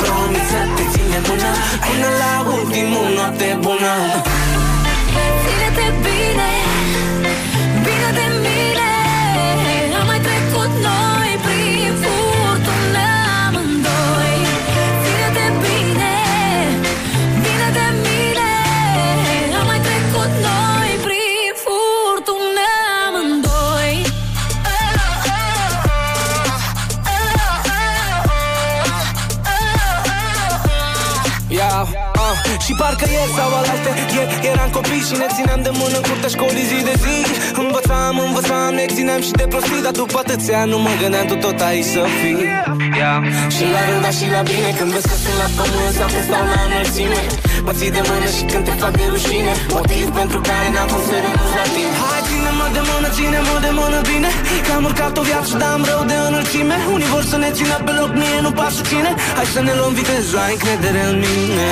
Speaker 11: Promit să te țin de mână Până la ultimul noapte bună.
Speaker 7: Ține-te bine, bine
Speaker 11: și parcă ieri sau alaltă Ieri eram copii și ne țineam de mână în curtea școlii zi de zi. Învățam, învățam, ne țineam și de prostii Dar după atâția ani nu mă gândeam tu tot aici să fii. Yeah. Și la rău, dar și la bine Când vezi că sunt la pământ sau când stau la înălțime. Mă ții de mână și când te fac de rușine Motiv pentru care n-am cum să renunț la tine. Hai, ține-mă de mână, ține-mă de mână bine Că am urcat o viață, dar am rău de înălțime. Unii vor să ne țină pe loc, mie nu pasă cine. Hai să ne luăm viteză, ai încredere în mine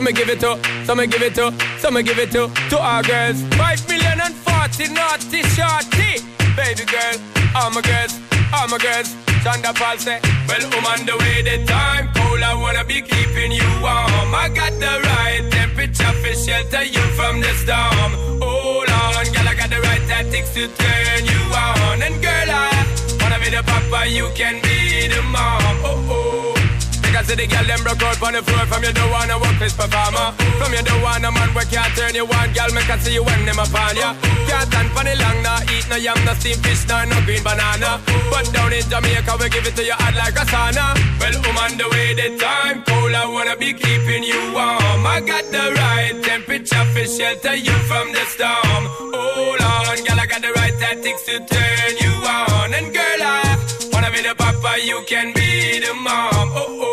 Speaker 37: so me give it to, so me give it to, so me give it to, to our girls. Five million and forty naughty shorty. Baby girl, all my girls, all my girls. Thunder Paul say, well, I'm on the way, the time cold, I wanna be keeping you warm. I got the right temperature for shelter you from the storm. Hold on, girl, I got the right tactics to turn you on. And girl, I wanna be the papa, you can be the mom. Oh, oh. Because the girl them broke out on the floor. From you don't wanna work this performer. From you don't want a man where can't turn you on Girl, me can see you when them upon ya. Can't stand for the long, nah Eat no yam, no steamed fish, nah, no green banana. But down in Jamaica, we give it to you hot like a sauna. Well, on the way, the time cold I wanna be keeping you warm. I got the right temperature for shelter you from the storm. Hold on, girl, I got the right tactics to turn you on. And girl, I wanna be the papa, you can be the mom. Oh, oh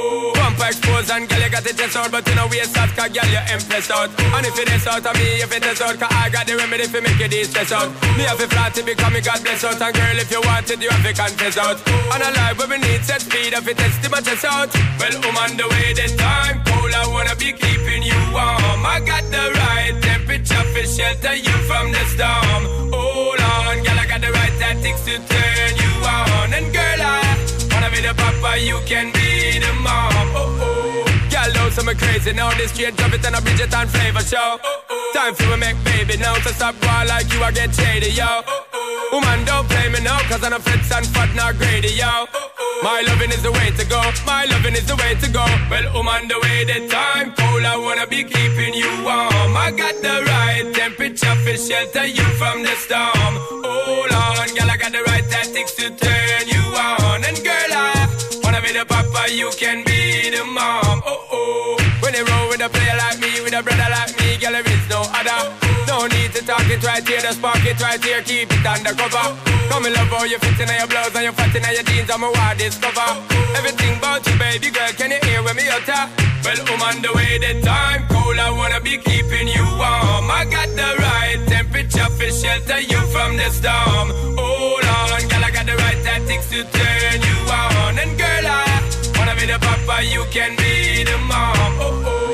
Speaker 37: Pump explode got the chest out, but you know we out, cause girl, you impressed out. And if it is out of me, if it is out, cause I got the remedy for make you de-stress out. Me have a flat to become me God bless out, and girl, if you want it, you have to confess out. And a life where we need set speed, if it test my chest out. Well, I'm on the way this time, cold, I wanna be keeping you warm. I got the right temperature for shelter you from the storm. Hold on, girl, I got the right tactics to turn you on. And girl, I wanna be the papa, you can be the mom. Know some crazy now. This straight drop it and a Bridget and flavor show. Time for we make baby now. So stop boy like you, I get shady, yo. Woman, don't play me now, cause I'm a and fat, not greedy, yo. My loving is the way to go. My loving is the way to go. Well, woman, the way the time cold, I wanna be keeping you warm. I got the right temperature for shelter you from the storm. Hold on, girl, I got the right tactics to turn you on. And girl, I wanna be the papa, you can be the mom. Oh oh. When you roll with a player like me, with a brother like me, girl, there is no other. No need to talk it right here, just spark it right here, keep it undercover. Come and love how you fit in your blouse and you fat in your jeans, I'm a wild discover. Everything about you, baby girl, can you hear when me utter? Well, I'm on the way, the time cold, I wanna be keeping you warm. I got the right temperature for shelter you from the storm. Hold on, girl, I got the right tactics to turn you on. And girl, I the papa, you can be the mom. Oh oh.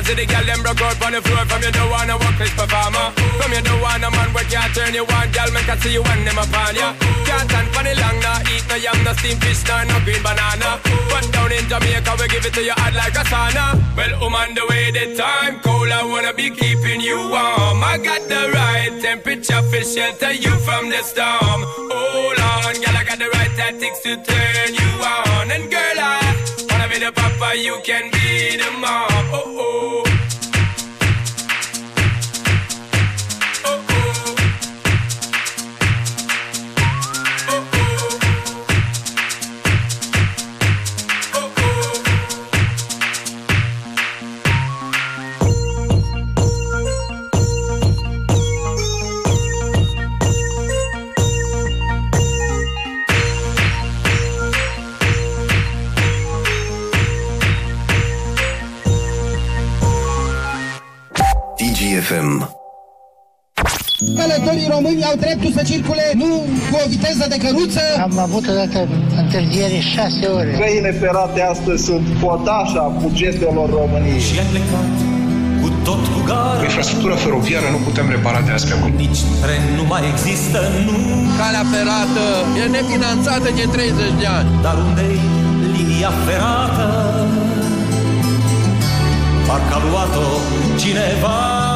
Speaker 37: I see the girl them broke out on the floor from you don't wanna work this performer. From you don't want a man where can't turn you on, girl, make I see you when them upon ya. Can't stand for the long, nah, eat no yam, no steamed fish, nah, no green banana. But down in Jamaica, we give it to you hot like a sauna. Well, I'm on the way, the time cold, I wanna be keeping you warm. I got the right temperature for shelter you from the storm. Hold on, girl, I got the right tactics to turn you on. And girl, I wanna the papa, you can be the mom. Oh oh.
Speaker 38: Călătorii români au dreptul să circule nu cu o viteză de căruță.
Speaker 39: Am avut odată întârziere șase ore.
Speaker 40: Căile ferate astăzi sunt podașa bugetelor României. Și
Speaker 41: cu tot cu gara.
Speaker 42: Infrastructura feroviară nu putem repara de astea.
Speaker 41: Nici tren nu mai există, nu.
Speaker 11: Calea ferată e nefinanțată de 30 de ani.
Speaker 41: Dar unde linia ferată? Parcă a luat-o cineva.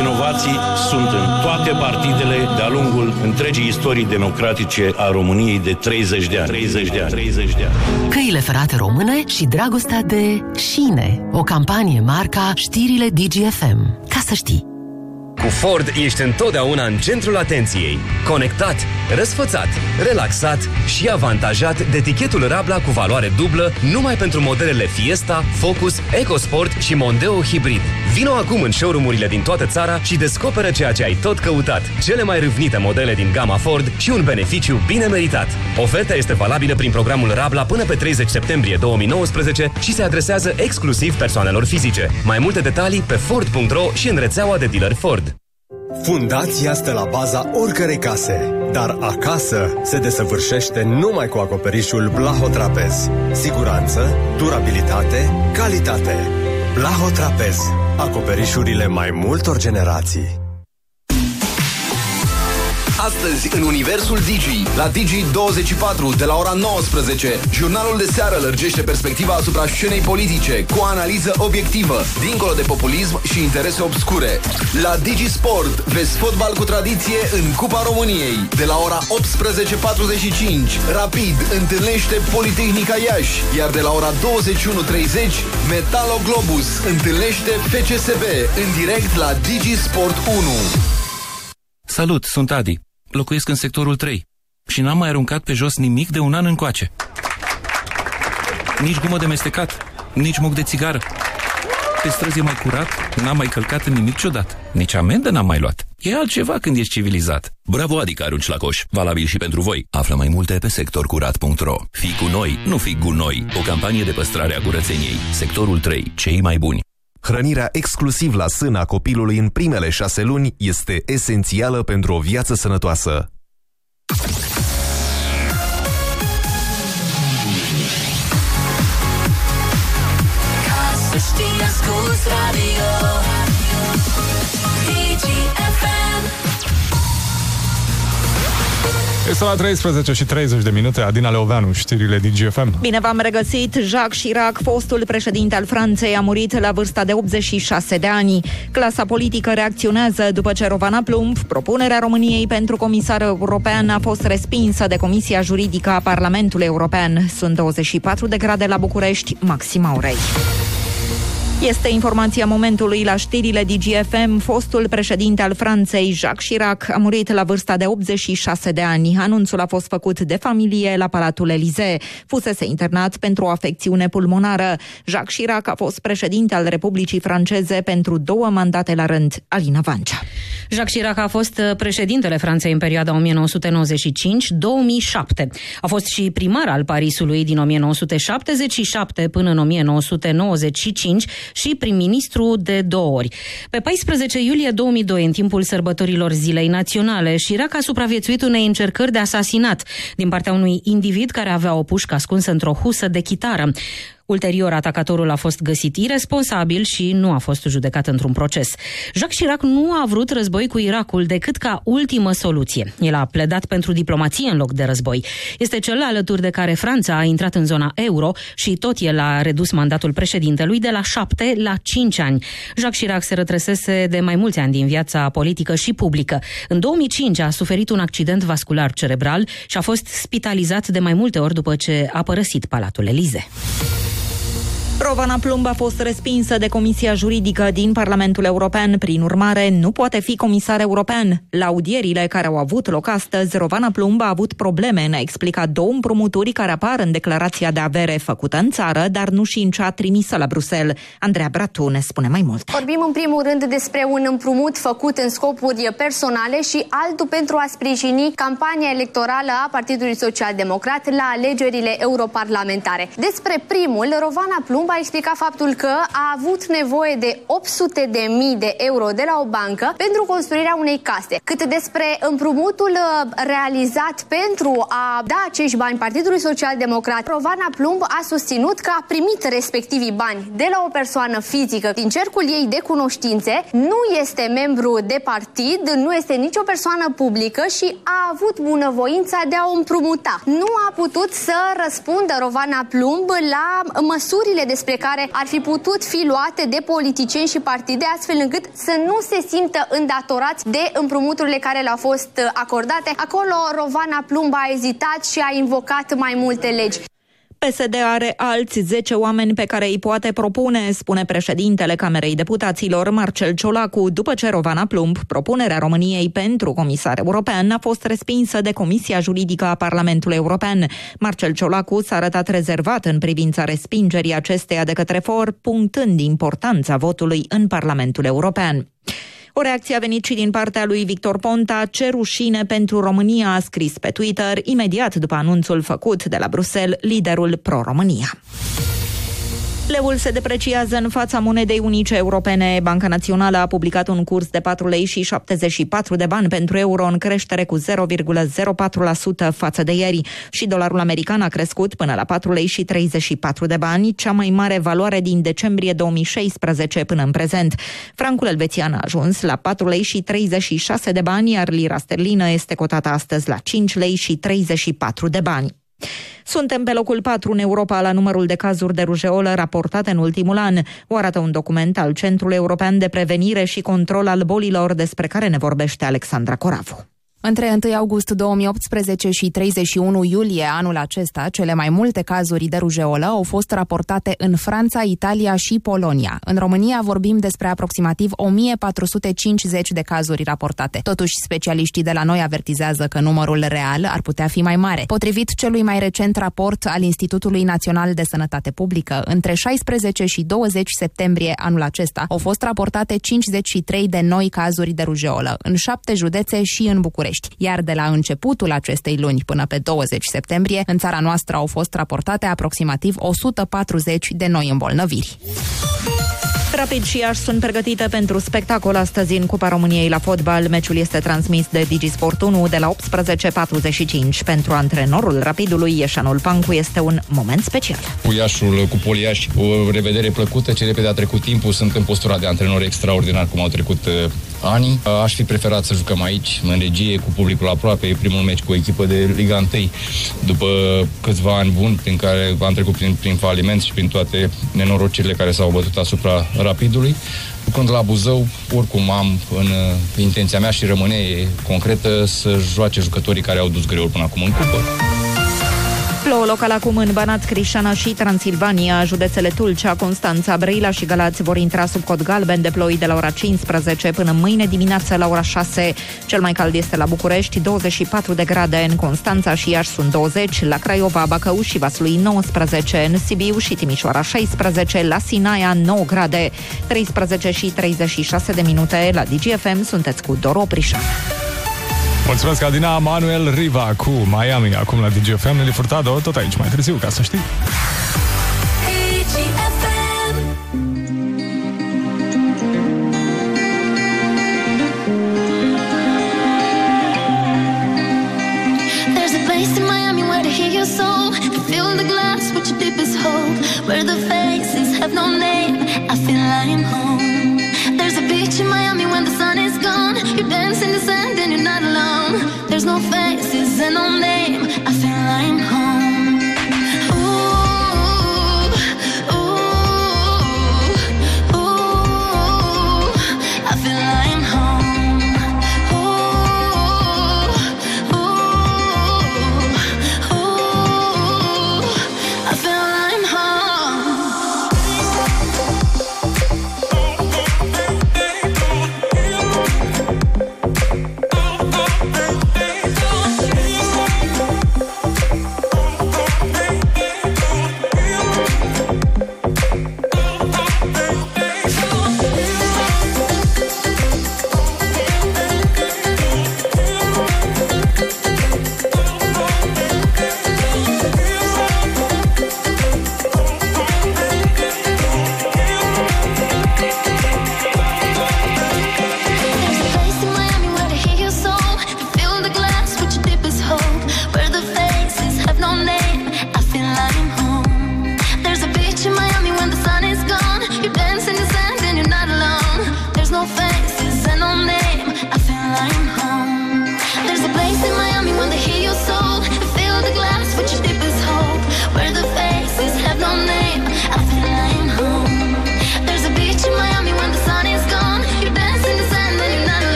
Speaker 43: Vinovații sunt în toate partidele de-a lungul întregii istorii democratice a României de 30 de ani. 30 de ani. 30 de ani.
Speaker 13: Căile ferate române și dragostea de șine. O campanie marca Știrile DGFM. Ca să știi.
Speaker 44: Cu Ford ești întotdeauna în centrul atenției. Conectat, răsfățat, relaxat și avantajat de tichetul Rabla cu valoare dublă numai pentru modelele Fiesta, Focus, EcoSport și Mondeo Hybrid. Vino acum în showroom-urile din toată țara și descoperă ceea ce ai tot căutat. Cele mai râvnite modele din gama Ford și un beneficiu bine meritat. Oferta este valabilă prin programul Rabla până pe 30 septembrie 2019 și se adresează exclusiv persoanelor fizice. Mai multe detalii pe Ford.ro și în rețeaua de dealer Ford.
Speaker 45: Fundația stă la baza oricărei case, dar acasă se desăvârșește numai cu acoperișul Blahotrapez. Siguranță, durabilitate, calitate. Blahotrapez. Acoperișurile mai multor generații.
Speaker 16: Astăzi, în Universul Digi, la Digi24, de la ora 19, jurnalul de seară lărgește perspectiva asupra scenei politice, cu o analiză obiectivă, dincolo de populism și interese obscure. La Digi Sport, vezi fotbal cu tradiție în Cupa României, de la ora 18.45. Rapid, întâlnește Politehnica Iași, iar de la ora 21.30, Metalo Globus întâlnește FCSB, în direct la Digi Sport 1.
Speaker 14: Salut, sunt Adi. Locuiesc în sectorul 3 și n-am mai aruncat pe jos nimic de un an încoace. Nici gumă de mestecat, nici muc de țigară. Pe străzi e mai curat, n-am mai călcat în nimic ciudat. Nici amendă n-am mai luat.
Speaker 46: E altceva când ești civilizat.
Speaker 47: Bravo Adică arunci la coș. Valabil și pentru voi. Află mai multe pe sectorcurat.ro Fii cu noi, nu fii gunoi. O campanie de păstrare a curățeniei. Sectorul 3. Cei mai buni.
Speaker 48: Hrănirea exclusiv la sâna copilului în primele șase luni este esențială pentru o viață sănătoasă.
Speaker 7: Ca să știi, ascult radio DGFM
Speaker 4: Este la 13 și 30 de minute, Adina Leoveanu, știrile DGFM.
Speaker 17: Bine v-am regăsit! Jacques Chirac, fostul președinte al Franței, a murit la vârsta de 86 de ani. Clasa politică reacționează după ce Rovana Plumb, propunerea României pentru comisar european, a fost respinsă de Comisia Juridică a Parlamentului European. Sunt 24 de grade la București, maxima orei. Este informația momentului la știrile DGFM. Fostul președinte al Franței, Jacques Chirac, a murit la vârsta de 86 de ani. Anunțul a fost făcut de familie la Palatul Elysee. Fusese internat pentru o afecțiune pulmonară. Jacques Chirac a fost președinte al Republicii Franceze pentru două mandate la rând. Alina Vancea.
Speaker 35: Jacques Chirac a fost uh, președintele Franței în perioada 1995-2007. A fost și primar al Parisului din 1977 până în 1995 și prim-ministru de două ori. Pe 14 iulie 2002, în timpul sărbătorilor Zilei Naționale, Chirac a supraviețuit unei încercări de asasinat din partea unui individ care avea o pușcă ascunsă într-o husă de chitară. Ulterior, atacatorul a fost găsit irresponsabil și nu a fost judecat într-un proces. Jacques Chirac nu a vrut război cu Irakul decât ca ultimă soluție. El a pledat pentru diplomație în loc de război. Este cel alături de care Franța a intrat în zona euro și tot el a redus mandatul președintelui de la șapte la cinci ani. Jacques Chirac se retrăsese de mai mulți ani din viața politică și publică. În 2005 a suferit un accident vascular cerebral și a fost spitalizat de mai multe ori după ce a părăsit Palatul Elize.
Speaker 17: Rovana Plumb a fost respinsă de Comisia Juridică din Parlamentul European. Prin urmare, nu poate fi comisar european. La audierile care au avut loc astăzi, Rovana Plumb a avut probleme în a explica două împrumuturi care apar în declarația de avere făcută în țară, dar nu și în cea trimisă la Bruxelles. Andreea Bratu ne spune mai mult.
Speaker 49: Vorbim în primul rând despre un împrumut făcut în scopuri personale și altul pentru a sprijini campania electorală a Partidului Social Democrat la alegerile europarlamentare. Despre primul, Rovana Plumb a explicat faptul că a avut nevoie de 800 de mii de euro de la o bancă pentru construirea unei case. Cât despre împrumutul uh, realizat pentru a da acești bani Partidului Social Democrat, Rovana Plumb a susținut că a primit respectivii bani de la o persoană fizică din cercul ei de cunoștințe, nu este membru de partid, nu este nicio persoană publică și a avut bunăvoința de a o împrumuta. Nu a putut să răspundă Rovana Plumb la măsurile despre care ar fi putut fi luate de politicieni și partide, astfel încât să nu se simtă îndatorați de împrumuturile care le-au fost acordate. Acolo Rovana Plumb a ezitat și a invocat mai multe legi.
Speaker 17: PSD are alți 10 oameni pe care îi poate propune, spune președintele Camerei Deputaților Marcel Ciolacu, după ce Rovana Plumb, propunerea României pentru comisar european, a fost respinsă de Comisia Juridică a Parlamentului European. Marcel Ciolacu s-a arătat rezervat în privința respingerii acesteia de către FOR, punctând importanța votului în Parlamentul European. O reacție a venit și din partea lui Victor Ponta, ce rușine pentru România, a scris pe Twitter, imediat după anunțul făcut de la Bruxelles, liderul pro-România. Leul se depreciază în fața monedei unice europene. Banca Națională a publicat un curs de 4 lei și 74 de bani pentru euro în creștere cu 0,04% față de ieri și dolarul american a crescut până la 4 lei și 34 de bani, cea mai mare valoare din decembrie 2016 până în prezent. Francul elvețian a ajuns la 4 lei și 36 de bani, iar lira sterlină este cotată astăzi la 5 lei și 34 de bani. Suntem pe locul 4 în Europa la numărul de cazuri de rujeolă raportate în ultimul an, o arată un document al Centrului European de Prevenire și Control al Bolilor despre care ne vorbește Alexandra Coravu.
Speaker 2: Între 1 august 2018 și 31 iulie anul acesta, cele mai multe cazuri de rujeolă au fost raportate în Franța, Italia și Polonia. În România vorbim despre aproximativ 1450 de cazuri raportate. Totuși, specialiștii de la noi avertizează că numărul real ar putea fi mai mare. Potrivit celui mai recent raport al Institutului Național de Sănătate Publică, între 16 și 20 septembrie anul acesta au fost raportate 53 de noi cazuri de rujeolă în șapte județe și în București. Iar de la începutul acestei luni până pe 20 septembrie, în țara noastră au fost raportate aproximativ 140 de noi îmbolnăviri.
Speaker 17: Rapid și Iași sunt pregătite pentru spectacol astăzi în Cupa României la fotbal. Meciul este transmis de Digisport 1 de la 18.45. Pentru antrenorul Rapidului, Ieșanul Pancu, este un moment special.
Speaker 50: Cu Iașul, cu Poliaș, o revedere plăcută, ce repede a trecut timpul, sunt în postura de antrenor extraordinar cum au trecut uh, ani. Uh, Aș fi preferat să jucăm aici, în regie, cu publicul aproape. E primul meci cu o echipă de Liga 1, după câțiva ani buni prin care am trecut prin, prin faliment și prin toate nenorocirile care s-au bătut asupra Rapidului. Când la Buzău, oricum am în uh, intenția mea și rămâne concretă să joace jucătorii care au dus greul până acum în cupă.
Speaker 17: Plouă local acum în Banat, Crișana și Transilvania, județele Tulcea, Constanța, Brăila și Galați vor intra sub cod galben de ploi de la ora 15 până mâine dimineață la ora 6. Cel mai cald este la București, 24 de grade, în Constanța și Iași sunt 20, la Craiova, Bacău și Vaslui 19, în Sibiu și Timișoara 16, la Sinaia 9 grade, 13 și 36 de minute. La DGFM sunteți cu Doro Prișan.
Speaker 51: Mulțumesc, Adina, Manuel Riva cu Miami, acum la DGFM, Nelly Furtado, tot aici mai târziu, ca să știi.
Speaker 7: There's a place in Miami where to hear your soul and fill the glass with your deepest hope. Where the faces have no name, I feel I'm home. There's a beach in Miami when the sun is You dance in the sand and you're not alone. There's no faces and no name,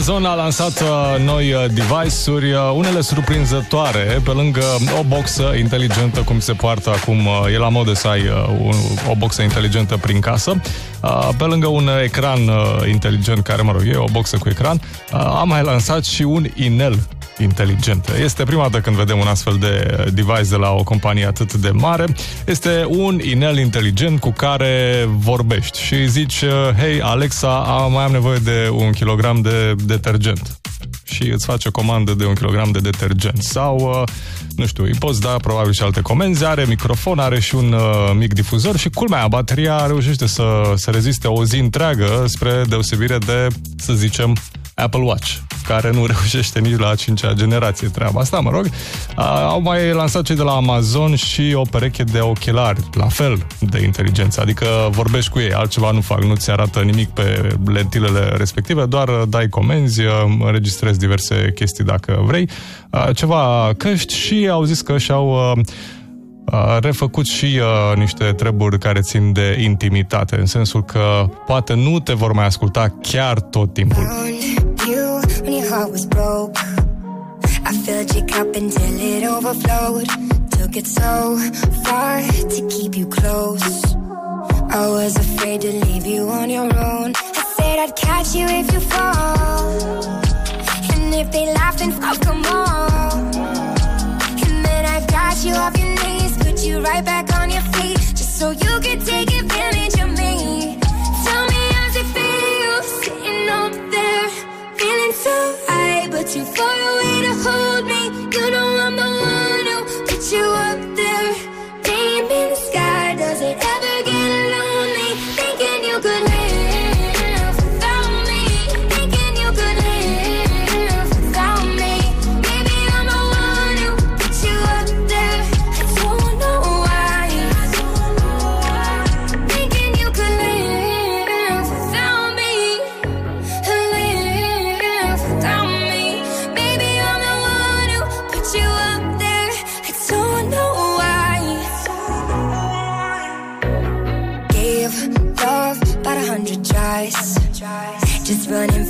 Speaker 4: Amazon a lansat uh, noi uh, device-uri, uh, unele surprinzătoare, pe lângă o boxă inteligentă, cum se poartă acum, uh, e la modă să ai uh, un, o boxă inteligentă prin casă, uh, pe lângă un ecran uh, inteligent, care, mă rog, e o boxă cu ecran, uh, am mai lansat și un inel inteligentă. Este prima dată când vedem un astfel de device de la o companie atât de mare. Este un inel inteligent cu care vorbești și zici, hei Alexa, mai am nevoie de un kilogram de detergent și îți face o comandă de un kilogram de detergent. Sau, uh, nu știu, îi poți da probabil și alte comenzi, are microfon, are și un uh, mic difuzor și culmea, bateria reușește să, să reziste o zi întreagă spre deosebire de, să zicem, Apple Watch, care nu reușește nici la a cincea generație treaba asta, mă rog. A, au mai lansat cei de la Amazon și o pereche de ochelari, la fel de inteligență, adică vorbești cu ei, altceva nu fac, nu-ți arată nimic pe lentilele respective, doar dai comenzi, înregistrezi diverse chestii dacă vrei, A, ceva căști și au zis că și-au uh, a refăcut și uh, niște treburi care țin de intimitate, în sensul că poate nu te vor mai asculta chiar tot timpul.
Speaker 52: Heart was broke. I filled your cup until it overflowed. Took it so far to keep you close. I was afraid to leave you on your own. I said I'd catch you if you fall. And if they laugh, then I'll come on. And then I got you off your knees, put you right back on your feet, just so you could take too far away to hold me. You know I'm the one who put you up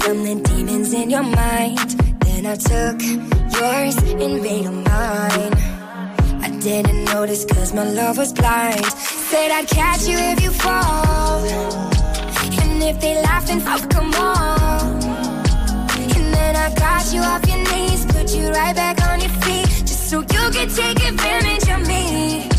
Speaker 52: from the demons in your mind. Then I took yours and made them mine. I didn't notice cause my love was blind. Said I'd catch you if you fall. And if they laugh, then I'll come on. And then I got you off your knees, put you right back on your feet, just so you could take advantage of me.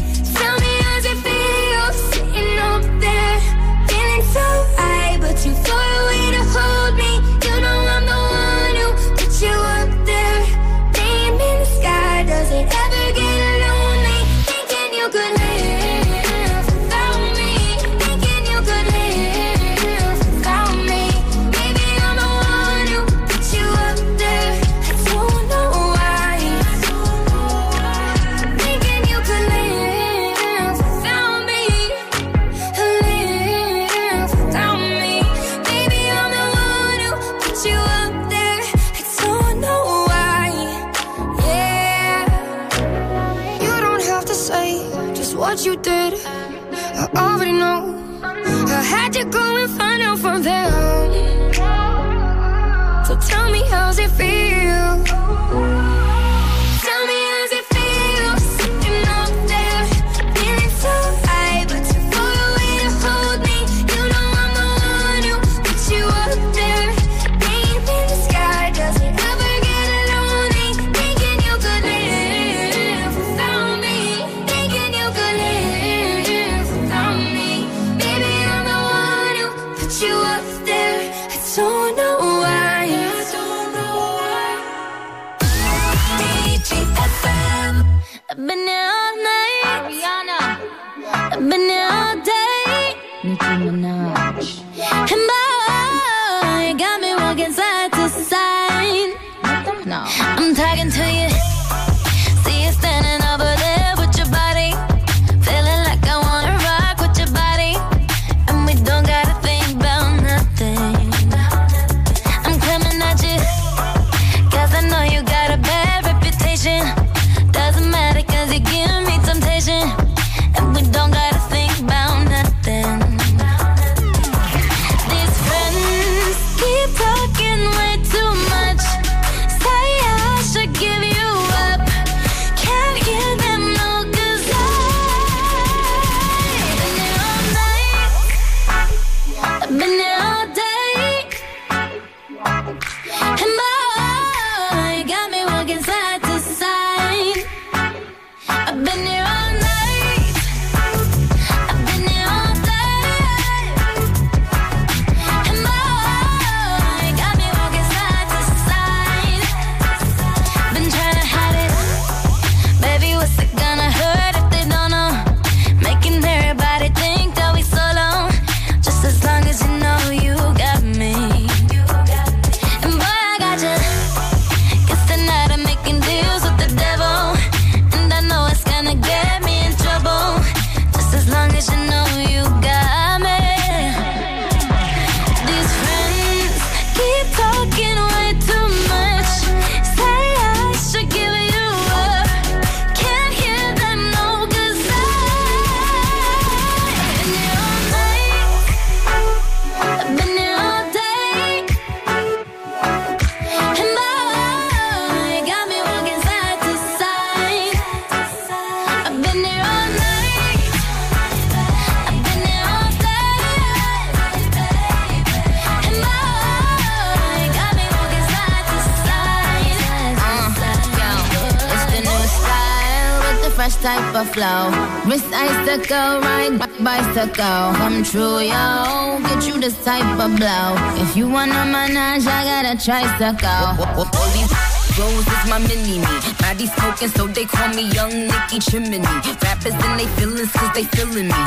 Speaker 53: Fresh type of flow. Wrist icicle, ride bicycle. Come true, yo. Get you this type of blow. If you wanna manage, I got a tricycle.
Speaker 54: All these Rose is my mini me. Body smoking, so they call me Young Nicky Chimney. Rappers and they feelings, cause they feeling me.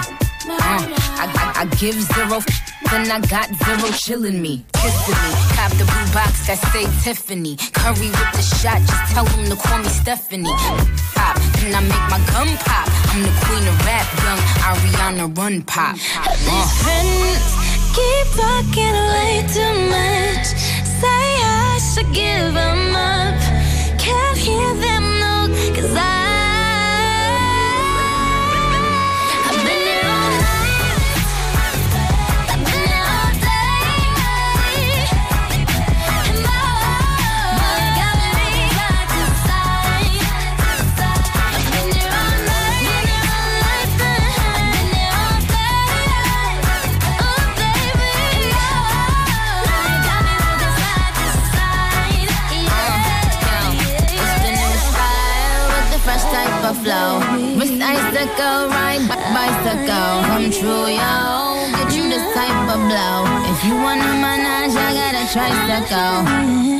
Speaker 54: Uh, I, I, I give zero f- and I got zero chillin' me. Kissing me. Cop the blue box that say Tiffany. Curry with the shot, just tell them to call me Stephanie. Pop, then I make my gun pop. I'm the queen of rap, young Ariana Run Pop.
Speaker 7: These friends keep talking way too much. Say I should give them up.
Speaker 53: control your own. Get you the type of blow. If you wanna manage, I
Speaker 7: gotta try to
Speaker 29: go.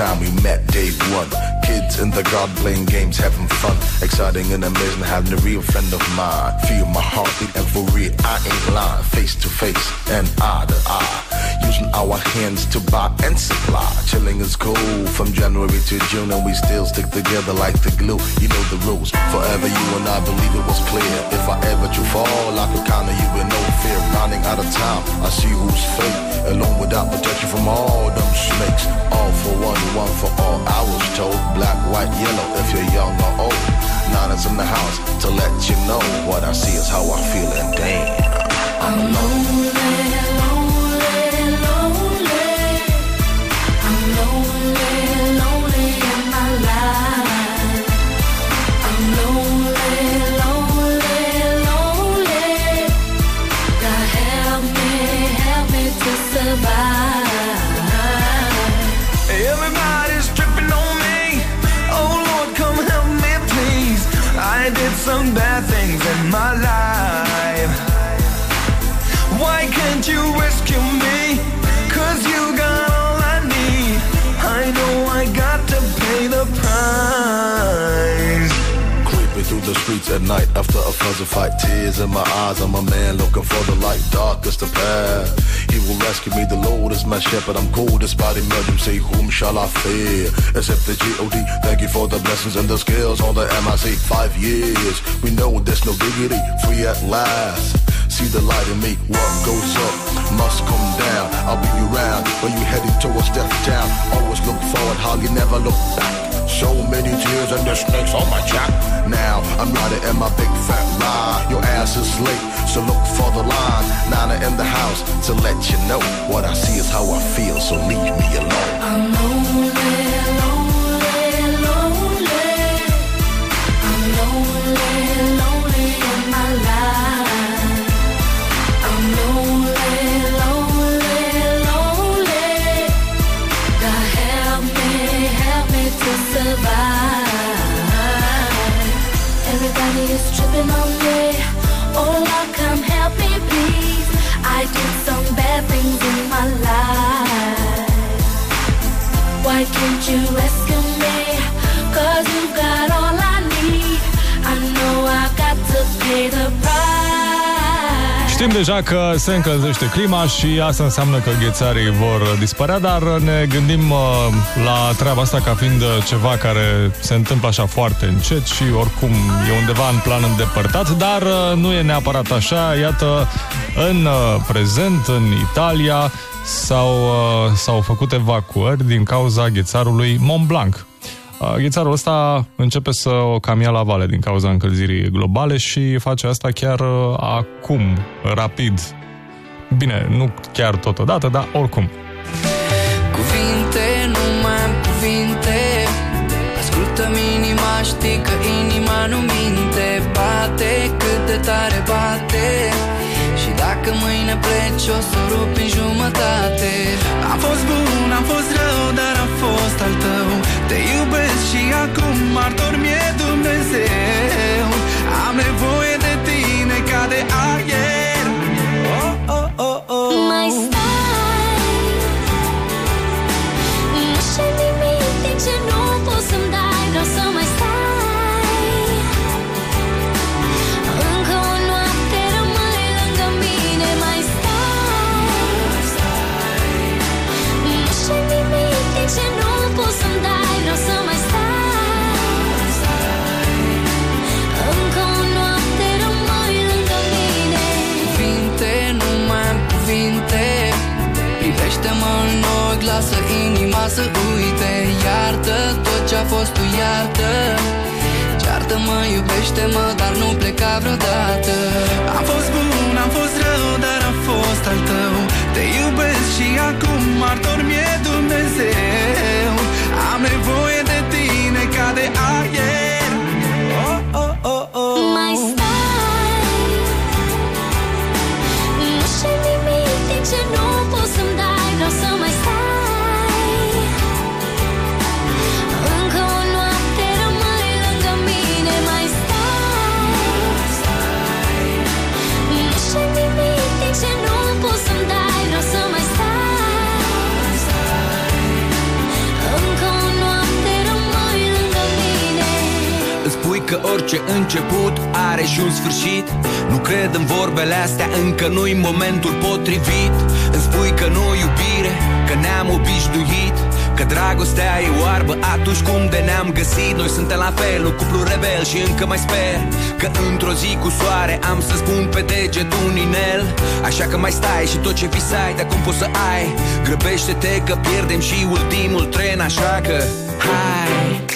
Speaker 29: Time we met, day one. Kids in the garden playing games, having fun. Exciting and amazing, having a real friend of mine. Feel my heartbeat, and for real, I ain't lying. Face to face and eye to eye. Using our hands to buy and supply. Chilling is cool from January to June, and we still stick together like the glue. You know the rules. Forever, you and I believe it was clear. If I ever to fall, I could count on you with no fear. Running out of time, I see who's fake. Alone without protection from all them snakes. All for one, one for all. I was told black, white, yellow. If you're young or old, Nana's in the house to let you know what I see is how I feel, and damn.
Speaker 7: I'm lonely,
Speaker 29: at night after a fuzzy fight. Tears in my eyes, I'm a man looking for the light. Darkest the path. He will rescue me, the Lord is my shepherd. I'm cold despite Say Whom shall I fear? Except the G.O.D. Thank you for the blessings and the skills on the MIC. Five years, we know there's no dignity, Free at last. See the light in me. What goes up must come down. I'll be around when you heading towards death town. Always look forward, you never look back. So many tears and the snakes on my jack. Now I'm riding in my big fat ride. Your ass is late, so look for the line. Nana in the house to let you know what I see is how I feel. So leave me alone.
Speaker 7: I'm lonely, lonely, tripping on me. Oh Lord, come help me, please. I did some bad things in my life. Why can't you rescue me? Cause you got all I need. I know I got to pay the.
Speaker 4: Știm deja că se încălzește clima și asta înseamnă că ghețarii vor dispărea, dar ne gândim uh, la treaba asta ca fiind uh, ceva care se întâmplă așa foarte încet și oricum e undeva în plan îndepărtat, dar uh, nu e neapărat așa. Iată, în prezent, în Italia, s-au, s-au făcut evacuări din cauza ghețarului Mont Blanc. Ghețarul ăsta începe să o cam ia la vale din cauza încălzirii globale și face asta chiar acum, rapid. Bine, nu chiar totodată, dar oricum.
Speaker 55: Cuvinte, nu mai am cuvinte Ascultă inima, știi că inima nu minte Bate cât de tare bate Și dacă mâine pleci o să rup în jumătate
Speaker 11: Am fost bun, am fost rău, dar am fost al tău. Te iubesc și acum martor mi-e Dumnezeu. Am nevoie de tine ca de aer. Oh, oh, oh, oh.
Speaker 56: Mai stai. Nu știu nimic din ce nu să
Speaker 55: uite Iartă tot ce-a fost, tu iartă. Ceartă-mă, iubește-mă, dar nu pleca vreodată.
Speaker 11: Am fost bun, am fost rău, dar am fost al tău. Te iubesc și acum martor mi-e Dumnezeu. Am nevoie de tine ca de aer
Speaker 7: orice început are și un sfârșit. Nu cred în vorbele astea, încă nu-i momentul potrivit. Îmi spui că nu iubire, că ne-am obișnuit Că dragostea e oarbă atunci cum de ne-am găsit. Noi suntem la fel, un cuplu rebel și încă mai sper Că într-o zi cu soare am să spun pe deget un inel. Așa că mai stai și tot ce visai de acum poți să ai? Grăbește-te că pierdem și ultimul tren Așa că hai,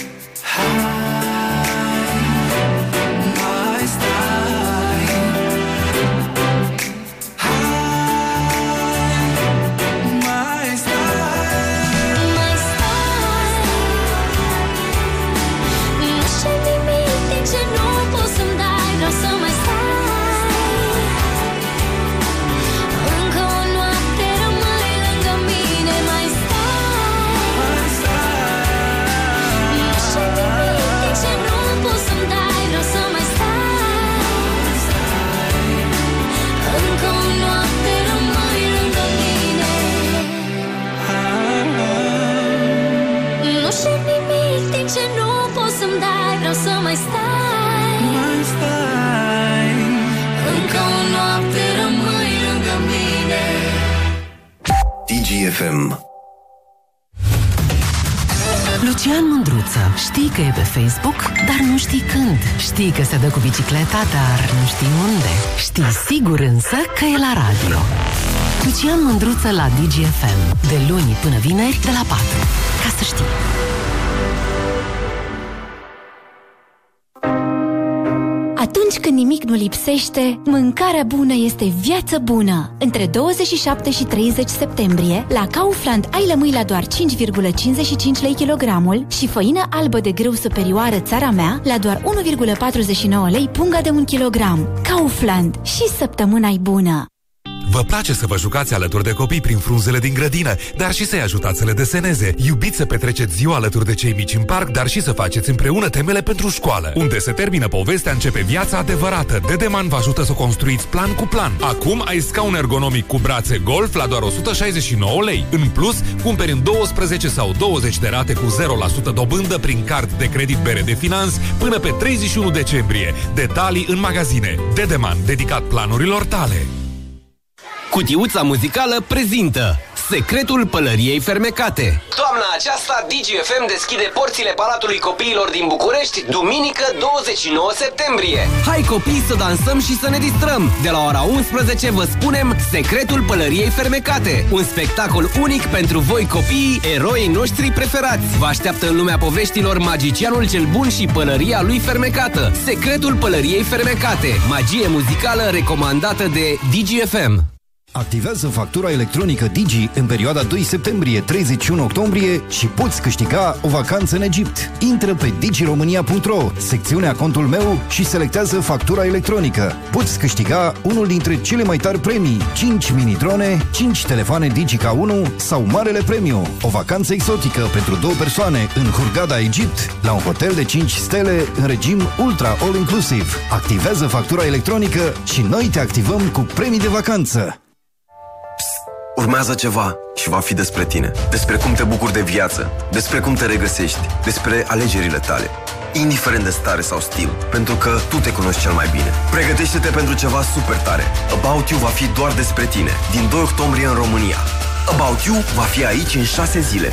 Speaker 13: Facebook, dar nu știi când. Știi că se dă cu bicicleta, dar nu știi unde. Știi sigur însă că e la radio. Lucian Mândruță la DGFM. De luni până vineri, de la 4. Ca să știi.
Speaker 57: Când nimic nu lipsește, mâncarea bună este viață bună. Între 27 și 30 septembrie, la Kaufland ai lămâi la doar 5,55 lei kilogramul și făină albă de grâu superioară țara mea la doar 1,49 lei punga de un kilogram. Kaufland. Și săptămâna bună!
Speaker 58: Vă place să vă jucați alături de copii prin frunzele din grădină, dar și să-i ajutați să le deseneze. Iubiți să petreceți ziua alături de cei mici în parc, dar și să faceți împreună temele pentru școală. Unde se termină povestea, începe viața adevărată. Dedeman vă ajută să construiți plan cu plan. Acum ai scaun ergonomic cu brațe golf la doar 169 lei. În plus, cumperi în 12 sau 20 de rate cu 0% dobândă prin card de credit bere de finanț până pe 31 decembrie. Detalii în magazine. Dedeman, dedicat planurilor tale.
Speaker 57: Cutiuța muzicală prezintă Secretul pălăriei fermecate
Speaker 59: Toamna aceasta, DGFM deschide porțile Palatului Copiilor din București, duminică 29 septembrie.
Speaker 57: Hai copii să dansăm și să ne distrăm! De la ora 11 vă spunem Secretul pălăriei fermecate Un spectacol unic pentru voi copiii, eroii noștri preferați Vă așteaptă în lumea poveștilor Magicianul cel bun și pălăria lui fermecată Secretul pălăriei fermecate Magie muzicală recomandată de DGFM
Speaker 16: Activează factura electronică Digi în perioada 2 septembrie-31 octombrie și poți câștiga o vacanță în Egipt. Intră pe digiromania.ro, secțiunea contul meu și selectează factura electronică. Poți câștiga unul dintre cele mai tari premii, 5 mini-drone, 5 telefoane Digi K1 sau Marele Premiu, o vacanță exotică pentru două persoane în Hurghada, Egipt, la un hotel de 5 stele în regim ultra all-inclusive. Activează factura electronică și noi te activăm cu premii de vacanță.
Speaker 31: Urmează ceva și va fi despre tine. Despre cum te bucuri de viață, despre cum te regăsești, despre alegerile tale. Indiferent de stare sau stil, pentru că tu te cunoști cel mai bine. Pregătește-te pentru ceva super tare. About You va fi doar despre tine, din 2 octombrie în România. About You va fi aici în 6 zile.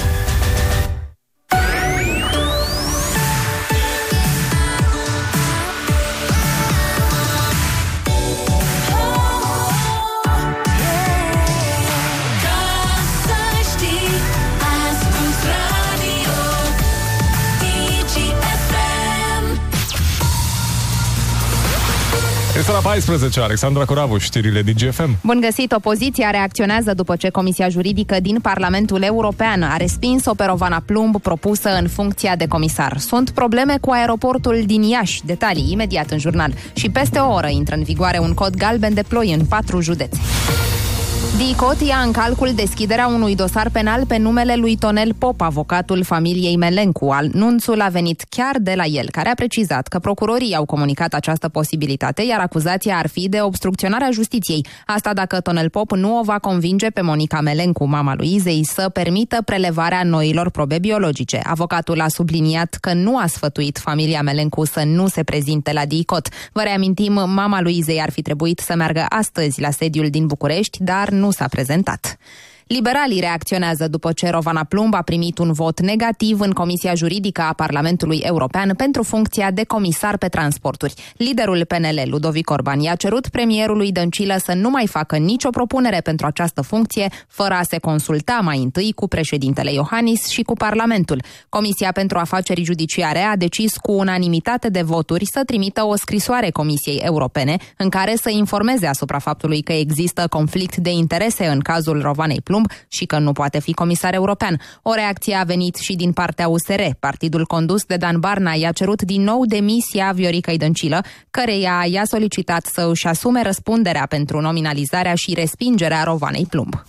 Speaker 4: 14, Alexandra Coravu, știrile din GFM.
Speaker 2: Bun găsit, opoziția reacționează după ce Comisia Juridică din Parlamentul European a respins-o pe Rovana Plumb propusă în funcția de comisar. Sunt probleme cu aeroportul din Iași, detalii imediat în jurnal. Și peste o oră intră în vigoare un cod galben de ploi în patru județe. DICOT ia în calcul deschiderea unui dosar penal pe numele lui Tonel Pop, avocatul familiei Melencu. Anunțul a venit chiar de la el, care a precizat că procurorii au comunicat această posibilitate, iar acuzația ar fi de obstrucționarea justiției. Asta dacă Tonel Pop nu o va convinge pe Monica Melencu, mama lui Izei, să permită prelevarea noilor probe biologice. Avocatul a subliniat că nu a sfătuit familia Melencu să nu se prezinte la DICOT. Vă reamintim, mama lui Izei ar fi trebuit să meargă astăzi la sediul din București, dar nu s-a prezentat. Liberalii reacționează după ce Rovana Plumb a primit un vot negativ în Comisia Juridică a Parlamentului European pentru funcția de comisar pe transporturi. Liderul PNL, Ludovic Orban, i-a cerut premierului Dăncilă să nu mai facă nicio propunere pentru această funcție, fără a se consulta mai întâi cu președintele Iohannis și cu Parlamentul. Comisia pentru Afaceri Judiciare a decis cu unanimitate de voturi să trimită o scrisoare Comisiei Europene în care să informeze asupra faptului că există conflict de interese în cazul Rovanei Plumb și că nu poate fi comisar european. O reacție a venit și din partea USR. Partidul condus de Dan Barna i-a cerut din nou demisia Viorica Dăncilă, căreia i-a solicitat să își asume răspunderea pentru nominalizarea și respingerea Rovanei Plumb.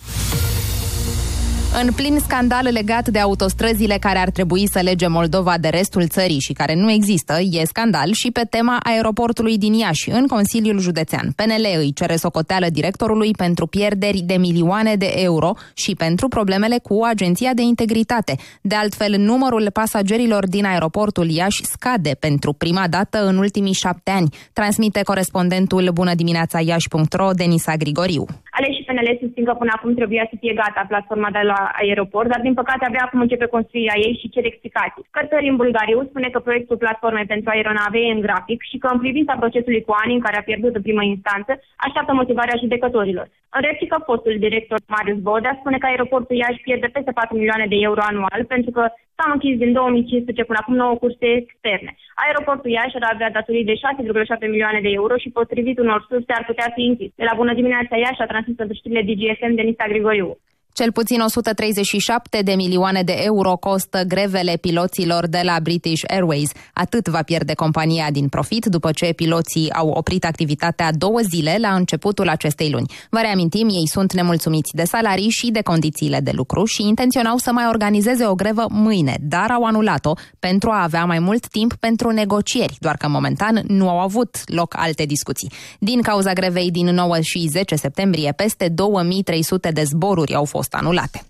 Speaker 2: În plin scandal legat de autostrăzile care ar trebui să lege Moldova de restul țării și care nu există, e scandal și pe tema aeroportului din Iași, în Consiliul Județean. PNL îi cere socoteală directorului pentru pierderi de milioane de euro și pentru problemele cu Agenția de Integritate. De altfel, numărul pasagerilor din aeroportul Iași scade pentru prima dată în ultimii șapte ani, transmite corespondentul Bună dimineața Iași.ro, Denisa Grigoriu.
Speaker 1: Aleși PNL susțin că până acum trebuia să fie gata platforma de la aeroport, dar din păcate abia acum începe construirea ei și cer explicații. Cătărin Bulgariu spune că proiectul platformei pentru aeronave e în grafic și că în privința procesului cu ani în care a pierdut în primă instanță, așteaptă motivarea judecătorilor. În replică, fostul director Marius Bodea spune că aeroportul Iași pierde peste 4 milioane de euro anual pentru că s-au închis din 2015 până acum 9 curse externe. Aeroportul Iași ar avea datorii de 6,7 milioane de euro și potrivit unor surse ar putea fi închis. De la Bună dimineața Iași a transmis pentru știrile DGFM Denisa Grigoriu.
Speaker 2: Cel puțin 137 de milioane de euro costă grevele piloților de la British Airways. Atât va pierde compania din profit după ce piloții au oprit activitatea două zile la începutul acestei luni. Vă reamintim, ei sunt nemulțumiți de salarii și de condițiile de lucru și intenționau să mai organizeze o grevă mâine, dar au anulat-o pentru a avea mai mult timp pentru negocieri, doar că momentan nu au avut loc alte discuții. Din cauza grevei din 9 și 10 septembrie, peste 2300 de zboruri au fost fost anulate.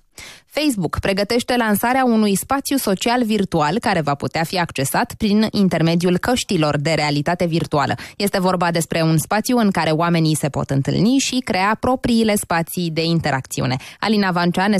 Speaker 2: Facebook pregătește lansarea unui spațiu social virtual care va putea fi accesat prin intermediul căștilor de realitate virtuală. Este vorba despre un spațiu în care oamenii se pot întâlni și crea propriile spații de interacțiune. Alina Vancea ne